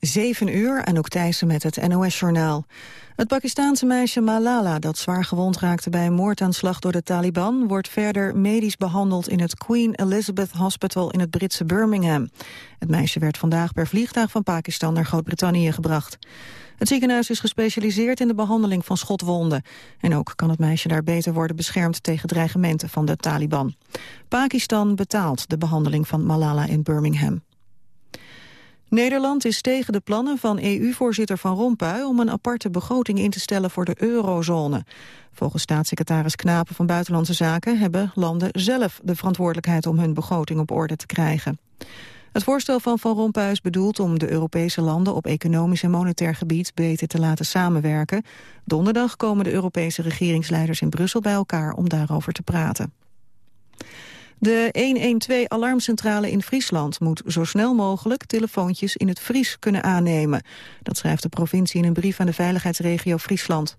7 uur, en ook Thijssen met het NOS-journaal. Het Pakistaanse meisje Malala, dat zwaar gewond raakte bij een moordaanslag door de Taliban, wordt verder medisch behandeld in het Queen Elizabeth Hospital in het Britse Birmingham. Het meisje werd vandaag per vliegtuig van Pakistan naar Groot-Brittannië gebracht. Het ziekenhuis is gespecialiseerd in de behandeling van schotwonden. En ook kan het meisje daar beter worden beschermd tegen dreigementen van de Taliban. Pakistan betaalt de behandeling van Malala in Birmingham. Nederland is tegen de plannen van EU-voorzitter Van Rompuy om een aparte begroting in te stellen voor de eurozone. Volgens staatssecretaris Knapen van Buitenlandse Zaken hebben landen zelf de verantwoordelijkheid om hun begroting op orde te krijgen. Het voorstel van Van Rompuy is bedoeld om de Europese landen op economisch en monetair gebied beter te laten samenwerken. Donderdag komen de Europese regeringsleiders in Brussel bij elkaar om daarover te praten. De 112-alarmcentrale in Friesland moet zo snel mogelijk telefoontjes in het Fries kunnen aannemen. Dat schrijft de provincie in een brief aan de veiligheidsregio Friesland.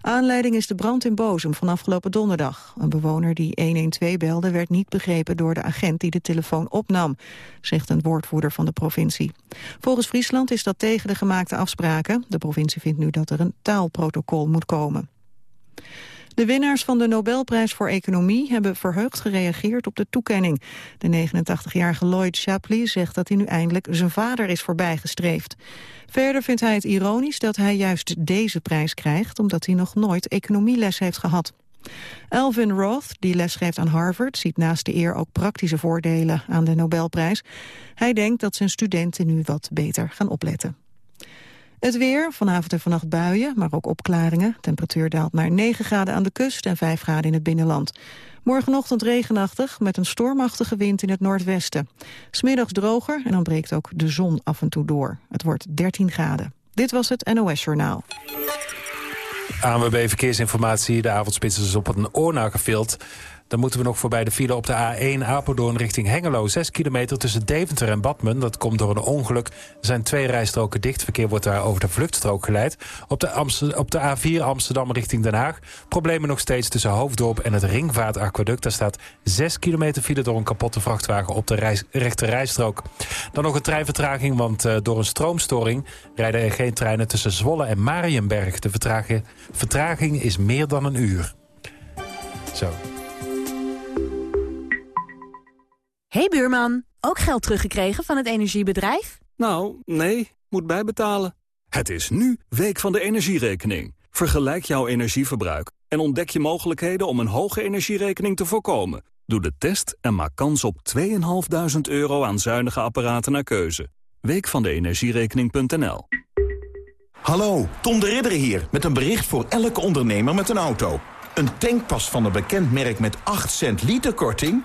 Aanleiding is de brand in Bozem van afgelopen donderdag. Een bewoner die 112 belde werd niet begrepen door de agent die de telefoon opnam, zegt een woordvoerder van de provincie. Volgens Friesland is dat tegen de gemaakte afspraken. De provincie vindt nu dat er een taalprotocol moet komen. De winnaars van de Nobelprijs voor Economie hebben verheugd gereageerd op de toekenning. De 89-jarige Lloyd Shapley zegt dat hij nu eindelijk zijn vader is voorbijgestreefd. Verder vindt hij het ironisch dat hij juist deze prijs krijgt... omdat hij nog nooit economieles heeft gehad. Alvin Roth, die lesgeeft aan Harvard, ziet naast de eer ook praktische voordelen aan de Nobelprijs. Hij denkt dat zijn studenten nu wat beter gaan opletten. Het weer, vanavond en vannacht buien, maar ook opklaringen. Temperatuur daalt naar 9 graden aan de kust en 5 graden in het binnenland. Morgenochtend regenachtig met een stormachtige wind in het noordwesten. Smiddags droger en dan breekt ook de zon af en toe door. Het wordt 13 graden. Dit was het NOS Journaal. ANWB Verkeersinformatie. De avondspits is op een oornaar. Dan moeten we nog voorbij de file op de A1 Apeldoorn richting Hengelo. 6 kilometer tussen Deventer en Badmen. Dat komt door een ongeluk. Er zijn twee rijstroken dicht. Verkeer wordt daar over de vluchtstrook geleid. Op de, op de A4 Amsterdam richting Den Haag. Problemen nog steeds tussen Hoofddorp en het Ringvaartaquaduct. Daar staat 6 kilometer file door een kapotte vrachtwagen op de reis, rechte rijstrook. Dan nog een treinvertraging, want uh, door een stroomstoring... rijden er geen treinen tussen Zwolle en Marienberg. De vertraging is meer dan een uur. Zo. Hey buurman, ook geld teruggekregen van het energiebedrijf? Nou, nee, moet bijbetalen. Het is nu Week van de Energierekening. Vergelijk jouw energieverbruik en ontdek je mogelijkheden om een hoge energierekening te voorkomen. Doe de test en maak kans op 2.500 euro aan zuinige apparaten naar keuze. Week van de energierekening.nl Hallo, Tom de Ridder hier met een bericht voor elke ondernemer met een auto. Een tankpas van een bekend merk met 8 cent liter korting...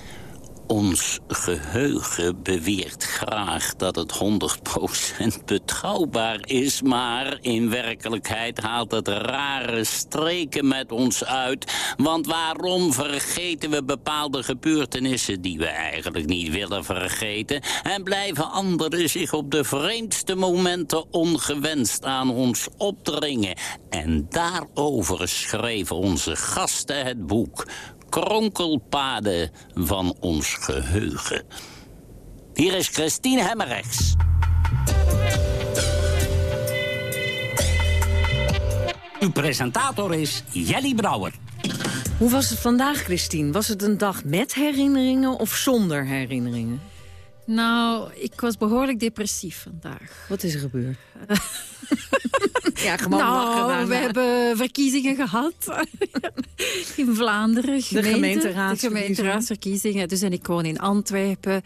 Ons geheugen beweert graag dat het 100% betrouwbaar is... maar in werkelijkheid haalt het rare streken met ons uit. Want waarom vergeten we bepaalde gebeurtenissen... die we eigenlijk niet willen vergeten... en blijven anderen zich op de vreemdste momenten ongewenst aan ons opdringen? En daarover schreven onze gasten het boek kronkelpaden van ons geheugen. Hier is Christine Hemmerichs. Uw presentator is Jelly Brouwer. Hoe was het vandaag, Christine? Was het een dag met herinneringen of zonder herinneringen? Nou, ik was behoorlijk depressief vandaag. Wat is er gebeurd? ja, gewoon nou, we hebben verkiezingen gehad in Vlaanderen. de gemeenteraadsverkiezingen. De gemeenteraadsverkiezingen. Dus en ik woon in Antwerpen.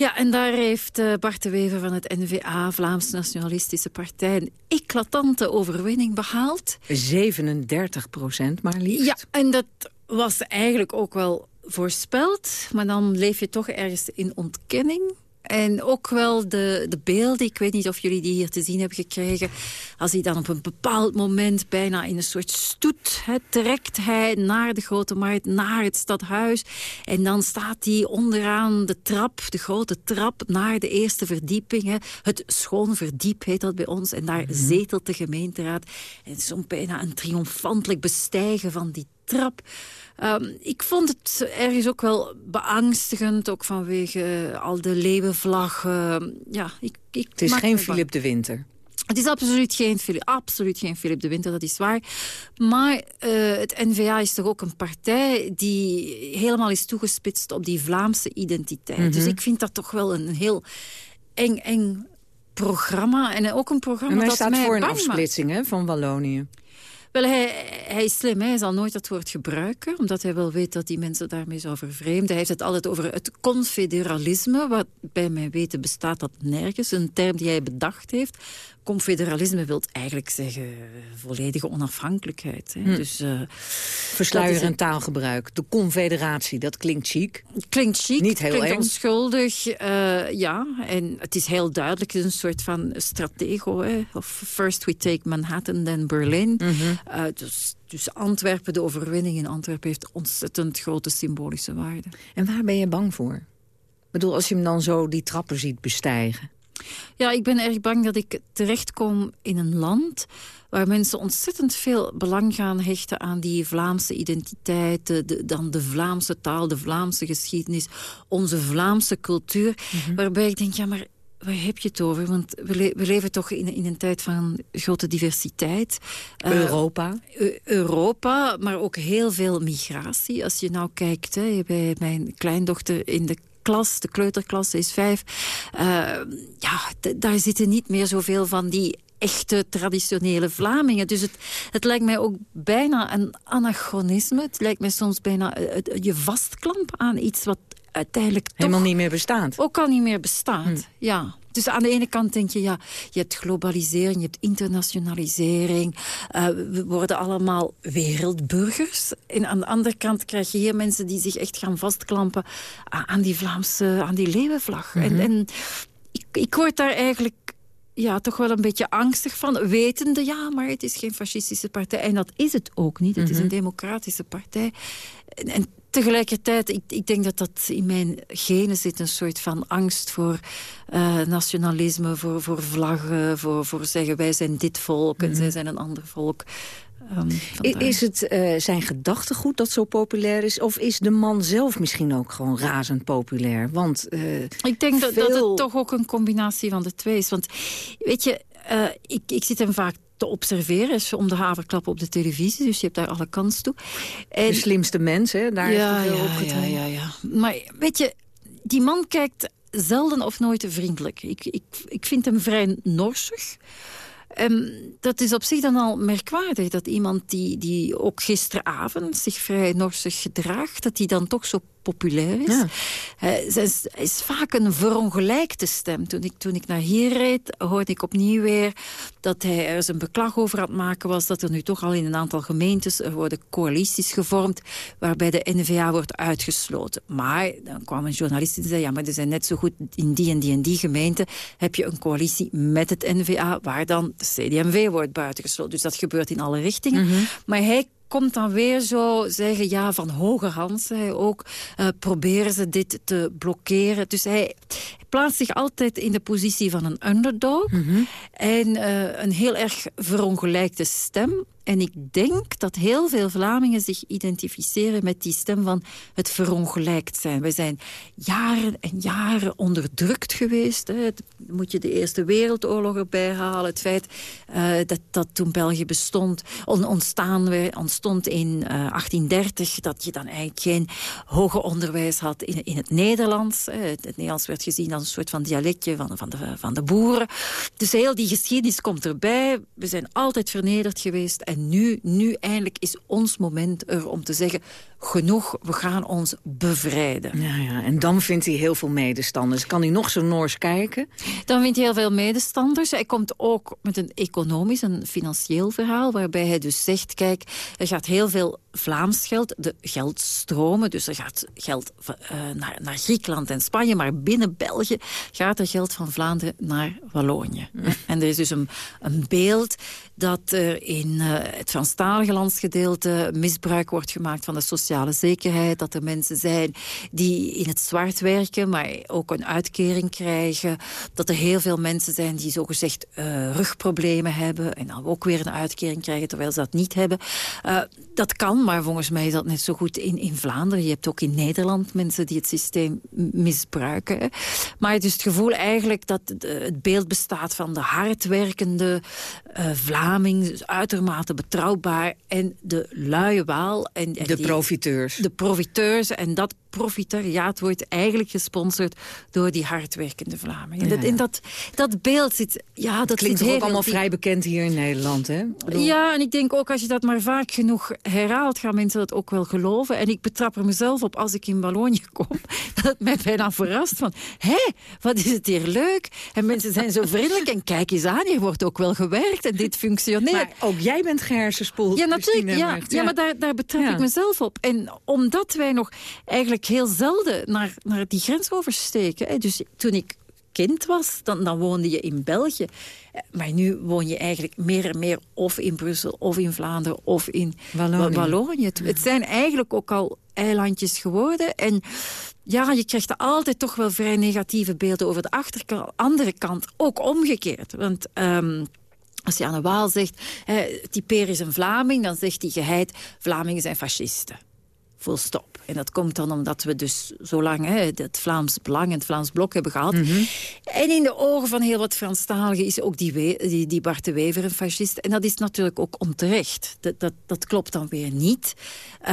Ja, en daar heeft uh, Bart de Wever van het NVA, Vlaams Nationalistische Partij... een eclatante overwinning behaald. 37 procent maar liefst. Ja, en dat was eigenlijk ook wel voorspeld. Maar dan leef je toch ergens in ontkenning. En ook wel de, de beelden, ik weet niet of jullie die hier te zien hebben gekregen... als hij dan op een bepaald moment bijna in een soort stoet... Hè, trekt hij naar de Grote Markt, naar het stadhuis... en dan staat hij onderaan de trap, de grote trap... naar de eerste verdieping. Hè. Het schoon verdiep heet dat bij ons. En daar mm zetelt de gemeenteraad. En zo'n bijna een triomfantelijk bestijgen van die trap... Um, ik vond het ergens ook wel beangstigend, ook vanwege al de leeuwenvlaggen. ja, ik, ik het is geen Philip de Winter. Het is absoluut geen, absoluut geen Philip de Winter, dat is waar. Maar uh, het N-VA is toch ook een partij die helemaal is toegespitst op die Vlaamse identiteit. Mm -hmm. Dus ik vind dat toch wel een heel eng, eng programma. En ook een programma en dat staat mij voor een afsplitsing hè, van Wallonië. Wel, hij, is slim. Hij zal nooit dat woord gebruiken. Omdat hij wel weet dat die mensen daarmee zou vervreemden. Hij heeft het altijd over het confederalisme. Wat bij mijn weten bestaat dat nergens. Een term die hij bedacht heeft confederalisme wil eigenlijk zeggen volledige onafhankelijkheid. Hè. Hm. Dus, uh, Versluier en taalgebruik. De confederatie, dat klinkt chic. Klinkt chic, Niet heel klinkt eng. onschuldig. Uh, ja, en het is heel duidelijk. Het is een soort van stratego. Hè. Of first we take Manhattan, then Berlin. Mm -hmm. uh, dus, dus Antwerpen, de overwinning in Antwerpen... heeft ontzettend grote symbolische waarde. En waar ben je bang voor? Ik bedoel, als je hem dan zo die trappen ziet bestijgen. Ja, ik ben erg bang dat ik terechtkom in een land waar mensen ontzettend veel belang gaan hechten aan die Vlaamse identiteit, de, de, dan de Vlaamse taal, de Vlaamse geschiedenis, onze Vlaamse cultuur. Mm -hmm. Waarbij ik denk, ja, maar waar heb je het over? Want we, le we leven toch in, in, een tijd van grote diversiteit. Europa. Uh, Europa, maar ook heel veel migratie. Als je nou kijkt hè, bij mijn kleindochter in de klas, de kleuterklas is vijf. Uh, ja, daar zitten niet meer zoveel van die echte traditionele Vlamingen. Dus het, het lijkt mij ook bijna een anachronisme. Het lijkt mij soms bijna uh, je vastklamp aan iets wat uiteindelijk Helemaal toch niet meer bestaat. ook al niet meer bestaat. Hm. Ja. Dus aan de ene kant denk je, ja, je hebt globalisering, je hebt internationalisering. Uh, we worden allemaal wereldburgers. En aan de andere kant krijg je hier mensen die zich echt gaan vastklampen aan die Vlaamse, aan die leeuwenvlag. Mm -hmm. En, en ik, ik word daar eigenlijk ja, toch wel een beetje angstig van. Wetende, ja, maar het is geen fascistische partij. En dat is het ook niet. Het mm -hmm. is een democratische partij. En, en tegelijkertijd, ik, ik, denk dat dat in mijn genen zit... een soort van angst voor uh, nationalisme, voor, voor vlaggen... Voor, voor zeggen, wij zijn dit volk en mm -hmm. zij zijn een ander volk. Um, is het uh, zijn gedachtegoed dat zo populair is... of is de man zelf misschien ook gewoon razend populair? Want, uh, ik denk veel... dat, dat het toch ook een combinatie van de twee is. Want weet je, uh, ik, ik zit hem vaak te observeren. is om de haverklap op de televisie, dus je hebt daar alle kans toe. En, de slimste mens, hè? Daar ja, heeft ja, op ja, ja, ja. Maar weet je, die man kijkt zelden of nooit vriendelijk. Ik, ik, ik vind hem vrij norsig. Um, dat is op zich dan al merkwaardig dat iemand die, die ook gisteravond zich vrij norsig gedraagt, dat die dan toch zo populair is. Ja. Hij is, is, vaak een verongelijkte stem. Toen ik, toen ik naar hier reed, hoorde ik opnieuw weer dat hij er zijn beklag over aan het maken was dat er nu toch al in een aantal gemeentes er worden coalities gevormd waarbij de NVA wordt uitgesloten. Maar dan kwam een journalist en zei, ja, maar er zijn net zo goed in die en die en die gemeente heb je een coalitie met het NVA waar dan de CDMV wordt buitengesloten. Dus dat gebeurt in alle richtingen. Mhm. Maar hij komt dan weer zo zeggen, ja, van hoge hand, zei hij ook, uh, proberen ze dit te blokkeren. Dus hij, plaatst zich altijd in de positie van een underdog Mhm. en uh, een heel erg verongelijkte stem. En ik denk dat heel veel Vlamingen zich identificeren met die stem van het verongelijkt zijn. We zijn jaren en jaren onderdrukt geweest. Hè. Moet je de Eerste Wereldoorlog erbij halen. Het feit uh, dat, dat toen België bestond, on, ontstaan, ontstond in uh, 1830... dat je dan eigenlijk geen hoger onderwijs had in, in het Nederlands. Hè. Het, het Nederlands werd gezien als een soort van dialectje van, van, de, van de boeren. Dus heel die geschiedenis komt erbij. We zijn altijd vernederd geweest... En nu, nu eindelijk is ons moment er om te zeggen... genoeg, we gaan ons bevrijden. Ja, ja, en dan vindt hij heel veel medestanders. Kan hij nog zo Noors kijken? Dan vindt hij heel veel medestanders. Hij komt ook met een economisch, een financieel verhaal... waarbij hij dus zegt, kijk, er gaat heel veel Vlaams geld, de geldstromen. Dus er gaat geld uh, naar, naar Griekenland en Spanje, maar binnen België gaat er geld van Vlaanderen naar Wallonië. En er is dus een, een beeld dat er in uh, het Franstalige landsgedeelte misbruik wordt gemaakt van de sociale zekerheid. Dat er mensen zijn die in het zwart werken, maar ook een uitkering krijgen. Dat er heel veel mensen zijn die zogezegd uh, rugproblemen hebben en dan ook weer een uitkering krijgen terwijl ze dat niet hebben. Uh, dat kan, maar volgens mij is dat net zo goed in, in Vlaanderen. Je hebt ook in Nederland mensen die het systeem misbruiken. Maar het is het gevoel eigenlijk dat het beeld bestaat van de hardwerkende uh, Vlaming, dus uitermate betrouwbaar, en de luie waal. En, en de profiteurs. De profiteurs, en dat profitariaat wordt eigenlijk gesponsord door die hardwerkende Vlamingen. Ja. Dat, in dat, dat beeld zit... Ja, dat klinkt ook allemaal vrij bekend hier in Nederland, hè? Ja, en ik denk ook als je dat maar vaak genoeg herhaalt, gaan mensen dat ook wel geloven. En ik betrap er mezelf op als ik in Wallonië kom, dat het mij bijna verrast van, hé, wat is het hier leuk? En mensen zijn zo vriendelijk en kijk eens aan, hier wordt ook wel gewerkt en dit functioneert. Maar ook jij bent gehersenspoeld. Ja, natuurlijk. Ja, ja. ja, maar daar, daar betrap ik mezelf op. En omdat wij nog eigenlijk heel zelden naar, naar die grens oversteken. Hè. Dus toen ik kind was, dan, dan woonde je in België. Maar nu woon je eigenlijk meer en meer of in Brussel, of in Vlaanderen, of in Wallonië. Wallonië. Het, het zijn eigenlijk ook al eilandjes geworden. En ja, je krijgt altijd toch wel vrij negatieve beelden over de achterkant. Andere kant ook omgekeerd. Want... Um, als je aan een Waal zegt, eh, typeer is een Vlaming, dan zegt hij geheid, Vlamingen zijn fascisten. Full stop. En dat komt dan omdat we dus zo lang hè, het Vlaams Belang en het Vlaams Blok hebben gehad. Mhm. En in de ogen van heel wat Franstaligen is ook die, die, die Bart de Wever een fascist. En dat is natuurlijk ook onterecht. Dat, dat, dat klopt dan weer niet. Uh,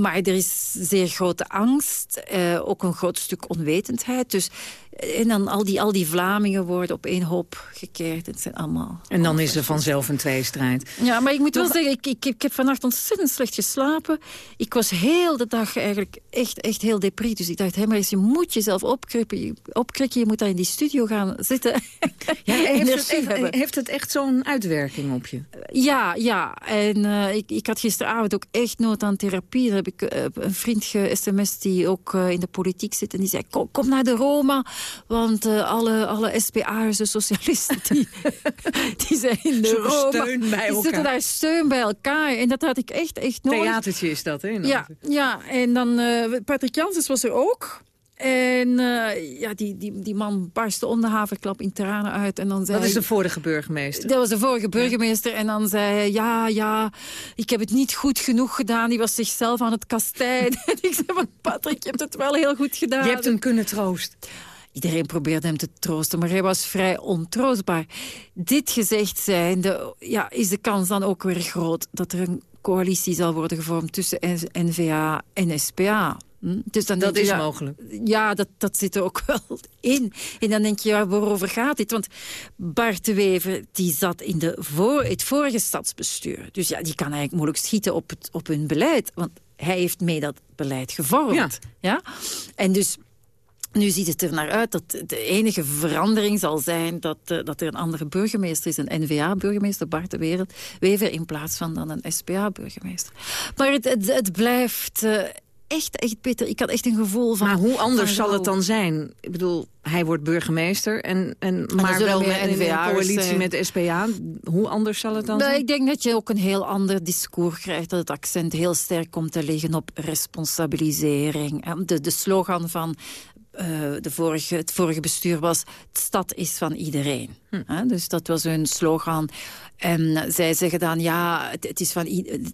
maar er is zeer grote angst. Uh, ook een groot stuk onwetendheid. Dus en dan al die, al die Vlamingen worden op één hoop gekeerd. Het zijn allemaal... En dan is er vanzelf een tweestrijd. Ja, maar ik moet wel zeggen, ik, ik, ik heb vannacht ontzettend slecht geslapen. Ik was heel de dag eigenlijk echt, echt heel depri. Dus ik dacht, hé, maar eens, je moet jezelf opkrikken. opkrikken. Je moet daar in die studio gaan zitten. Ja, heeft, het echt, heeft het echt zo'n uitwerking op je? Ja, ja. En uh, ik, ik had gisteravond ook echt nood aan therapie. Daar heb ik uh, een vriend ge-sms die ook uh, in de politiek zit. En die zei, kom, kom naar de Roma. Want uh, alle, alle SPA'ers, de socialisten, die, die zijn in de Roma. Steun bij elkaar. Die zitten daar steun bij elkaar. En dat had ik echt, echt nooit. Theatertje is dat, hè? Ja, ja, en dan uh, Patrick Janssens was er ook. En uh, ja, die, die, die man barstte om de haverklap in tranen uit. En dan zei dat is de vorige burgemeester? Dat was de vorige burgemeester. En dan zei hij, ja, ja, ik heb het niet goed genoeg gedaan. Die was zichzelf aan het kastijden. en ik zei, van Patrick, je hebt het wel heel goed gedaan. Je hebt hem kunnen troosten. Iedereen probeerde hem te troosten, maar hij was vrij ontroostbaar. Dit gezegd zijnde, ja, is de kans dan ook weer groot... dat er een coalitie zal worden gevormd tussen N-VA en SPA. Hm? Dus dan dat is mogelijk. Ja, dat, dat zit er ook wel in. En dan denk je, ja, waarover gaat dit? Want Bart de Wever die zat in de voor, het vorige stadsbestuur. Dus ja, die kan eigenlijk moeilijk schieten op, het, op hun beleid. Want hij heeft mee dat beleid gevormd. Ja. ja? En dus nu ziet het er naar uit dat de enige verandering zal zijn... dat, uh, dat er een andere burgemeester is, een N-VA-burgemeester, Bart de Wereld, Wever... in plaats van dan een SPA-burgemeester. Maar het, het, het blijft... Uh, echt, echt bitter. Ik had echt een gevoel van... Maar hoe anders zal het dan zijn? Ik bedoel, hij wordt burgemeester, en, en, maar wel met een coalitie met de SPA. Hoe anders zal het dan nou, zijn? Ik denk dat je ook een heel ander discours krijgt. Dat het accent heel sterk komt te liggen op responsabilisering. De, de slogan van de vorige, het vorige bestuur was... de stad is van iedereen. Hm. dus dat was hun slogan. En zij zeggen dan, ja, het, is van,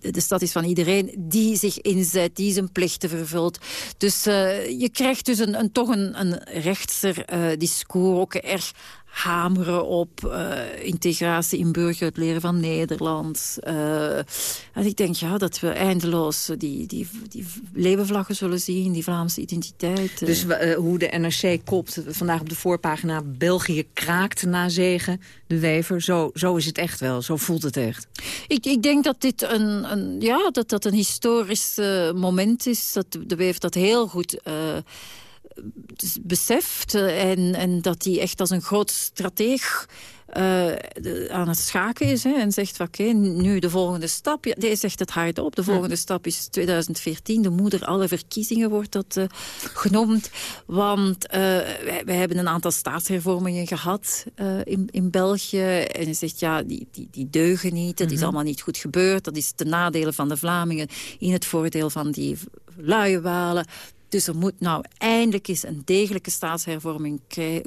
de stad is van iedereen die zich inzet, die zijn plichten vervult. Dus uh, je krijgt dus een, een toch een, een rechtser uh, discours, ook erg hameren op uh, integratie in burger, het leren van Nederlands. Uh, en ik denk ja, dat we eindeloos die, die, die levenvlaggen zullen zien, die Vlaamse identiteit. Dus uh, hoe de NRC kopt vandaag op de voorpagina... België kraakt na zegen, de Wever. Zo, zo is het echt wel, zo voelt het echt. Ik, ik denk dat dit een, een, ja, dat, dat een historisch moment is. Dat de Wever dat heel goed beseft. Eh, en, en dat hij echt als een groot strateeg uh, aan het schaken is. Hè, en zegt, oké, nu de volgende stap. Ja, hij zegt het hardop. De volgende stap is 2014. De moeder alle verkiezingen wordt dat uh, genoemd. Want uh, wij, wij, hebben een aantal staatshervormingen gehad in, in België. En hij zegt, ja, die, die, die deugen niet. Dat is mhm. allemaal niet goed gebeurd. Dat is de nadelen van de Vlamingen in het voordeel van die luie walen. Dus er moet nou eindelijk eens een degelijke staatshervorming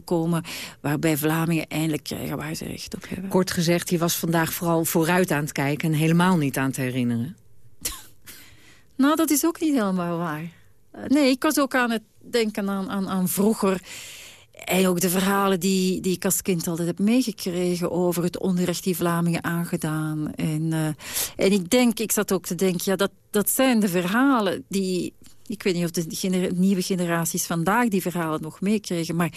komen... waarbij Vlamingen eindelijk krijgen waar ze recht op hebben. Kort gezegd, je was vandaag vooral vooruit aan het kijken... en helemaal niet aan het herinneren. nou, dat is ook niet helemaal waar. Eh, nee, ik was ook aan het denken aan, aan, aan vroeger... En ook de verhalen die, die ik als kind altijd heb meegekregen... over het onrecht die Vlamingen aangedaan. En, uh, en ik denk, ik zat ook te denken... ja, dat, dat zijn de verhalen die ik weet niet of de nieuwe generaties vandaag die verhalen nog meekregen. Maar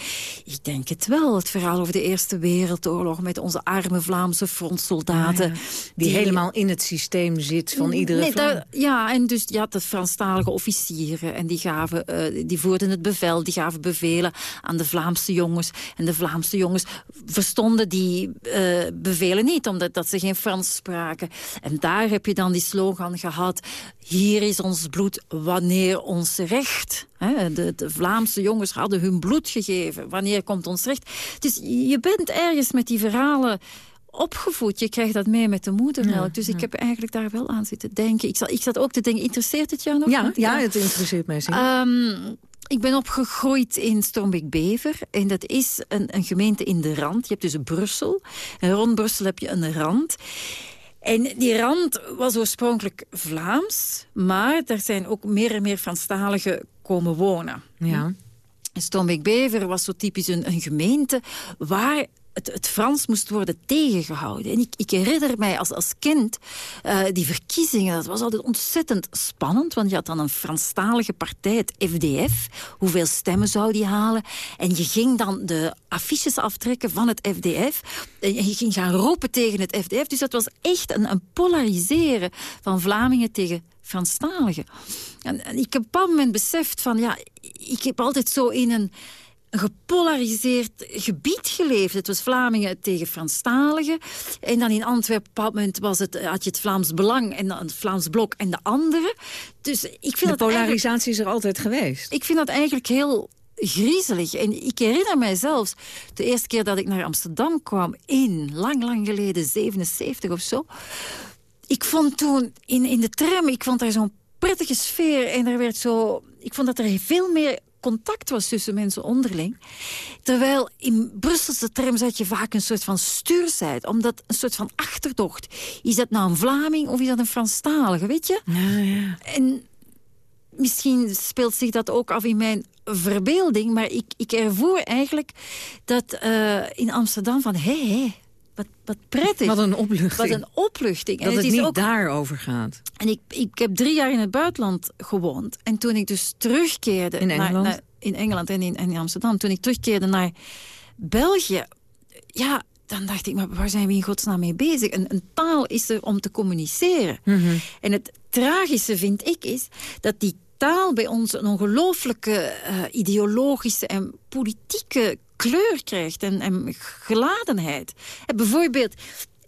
ik denk het wel. Het verhaal over de Eerste Wereldoorlog... met onze arme Vlaamse frontsoldaten. die, helemaal in het systeem zit van iedere nee, Ja, en dus ja, de Franstalige officieren. En die, gaven, uh, die voerden het bevel, die gaven bevelen aan de Vlaamse jongens. En de Vlaamse jongens verstonden die uh, bevelen niet... omdat dat ze geen Frans spraken. En daar heb je dan die slogan gehad... hier is ons bloed wanneer ons recht. De, de, Vlaamse jongens hadden hun bloed gegeven. Wanneer komt ons recht? Dus je bent ergens met die verhalen opgevoed. Je krijgt dat mee met de moedermelk. dus ik heb eigenlijk daar wel aan zitten denken. Ik zat, ik zat ook te denken, interesseert het jou nog? Ja, ja het interesseert mij zeker. Um, ik ben opgegroeid in Stormbeek-Bever. En dat is een, een gemeente in de rand. Je hebt dus Brussel. En rond Brussel heb je een rand. En die rand was oorspronkelijk Vlaams, maar er zijn ook meer en meer Franstaligen komen wonen. Ja. Stombeek-Bever was zo typisch een, een gemeente waar het, het, Frans moest worden tegengehouden. En ik, ik herinner mij als, als kind, uh, die verkiezingen, dat was altijd ontzettend spannend. Want je had dan een Franstalige partij, het FDF. Hoeveel stemmen zou die halen? En je ging dan de affiches aftrekken van het FDF. En je ging gaan roepen tegen het FDF. Dus dat was echt een, een polariseren van Vlamingen tegen Franstaligen. En, en ik heb op een moment beseft van, ja, ik heb altijd zo in een een gepolariseerd gebied geleefd. Het was Vlamingen tegen Franstaligen. En dan in Antwerpen, op moment was het, had je het Vlaams Belang en het Vlaams Blok en de andere. Dus ik vind de polarisatie is er altijd geweest. Ik vind dat eigenlijk heel griezelig. En ik herinner mij zelfs de eerste keer dat ik naar Amsterdam kwam... in, lang, lang geleden, 77 of zo. Ik vond toen in, in de tram, ik vond daar zo'n prettige sfeer. En er werd zo... Ik vond dat er veel meer contact was tussen mensen onderling. Terwijl in Brusselse term zat je vaak een soort van stuursheid. Omdat een soort van achterdocht. Is dat nou een Vlaming of is dat een Franstalige, weet je? Ja, ja. En misschien speelt zich dat ook af in mijn verbeelding. Maar ik, ik ervoer eigenlijk dat uh, in Amsterdam van... hé, hey, wat, wat prettig. Wat een opluchting. Wat een opluchting. Dat en het, het niet ook... daarover gaat. En ik, ik heb drie jaar in het buitenland gewoond. En toen ik dus terugkeerde... In Engeland? Naar, in Engeland en in, en in Amsterdam. Toen ik terugkeerde naar België... Ja, dan dacht ik, maar waar zijn we in godsnaam mee bezig? Een, een taal is er om te communiceren. Mhm. En het tragische, vind ik, is dat die taal bij ons een ongelooflijke uh, ideologische en politieke kleur krijgt en, en geladenheid. En bijvoorbeeld,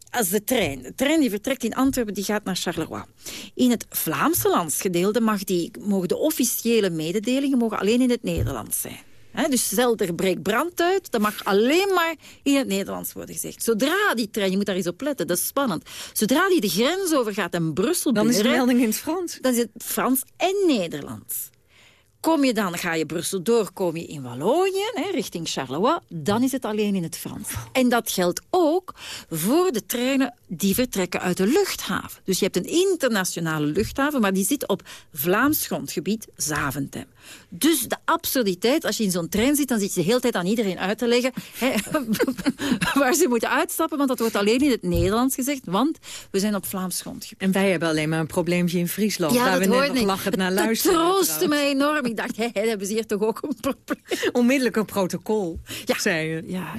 als de trein. De trein die vertrekt in Antwerpen, die gaat naar Charleroi. In het Vlaamse landsgedeelte mag die, mogen de officiële mededelingen mogen alleen in het Nederlands zijn. dus stel er breekt brand uit, dat mag alleen maar in het Nederlands worden gezegd. Zodra die trein, je moet daar eens op letten, dat is spannend. Zodra die de grens overgaat en Brussel Dan is de melding in het Frans. Dan is het Frans en Nederlands. Kom je dan, ga je Brussel door, kom je in Wallonië, hè, richting Charleroi, dan is het alleen in het Frans. En dat geldt ook voor de treinen die vertrekken uit de luchthaven. Dus je hebt een internationale luchthaven, maar die zit op Vlaams grondgebied, Zaventem. Dus de absurditeit, als je in zo'n trein zit... dan zit je de hele tijd aan iedereen uit te leggen... Hè, waar ze moeten uitstappen, want dat wordt alleen in het Nederlands gezegd. Want we zijn op Vlaams grondgebied. En wij hebben alleen maar een probleempje in Friesland... Ja, waar we net nog lachend naar Het luisteren. troostte mij enorm. Ik dacht, hé, hé, hebben ze hier toch ook een probleem? Onmiddellijk een protocol, Ja. zei je. Ja.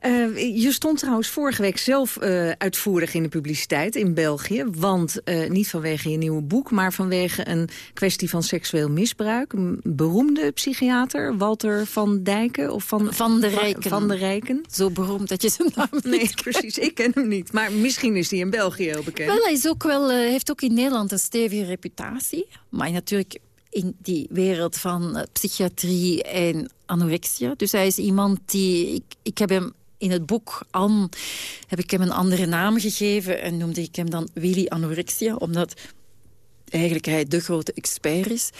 Eh, je stond trouwens vorige week zelf eh, uitvoerig in de publiciteit in België. Want eh, niet vanwege je nieuwe boek, maar vanwege een kwestie van seksueel misbruik. Een beroemde psychiater, Walter van Dijken of van, Van de Rijken. Van de Rijken. Zo beroemd dat je zijn naam niet Nee, kent. precies. Ik ken hem niet. Maar misschien is hij in België heel bekend. Wel, hij is ook wel, heeft ook in Nederland een stevige reputatie. Maar natuurlijk in die wereld van eh, psychiatrie en anorexia. Dus hij is iemand die... Ik, ik heb hem in het boek An heb ik hem een andere naam gegeven... en noemde ik hem dan Willy Anorexia, omdat eigenlijk hij de grote expert is.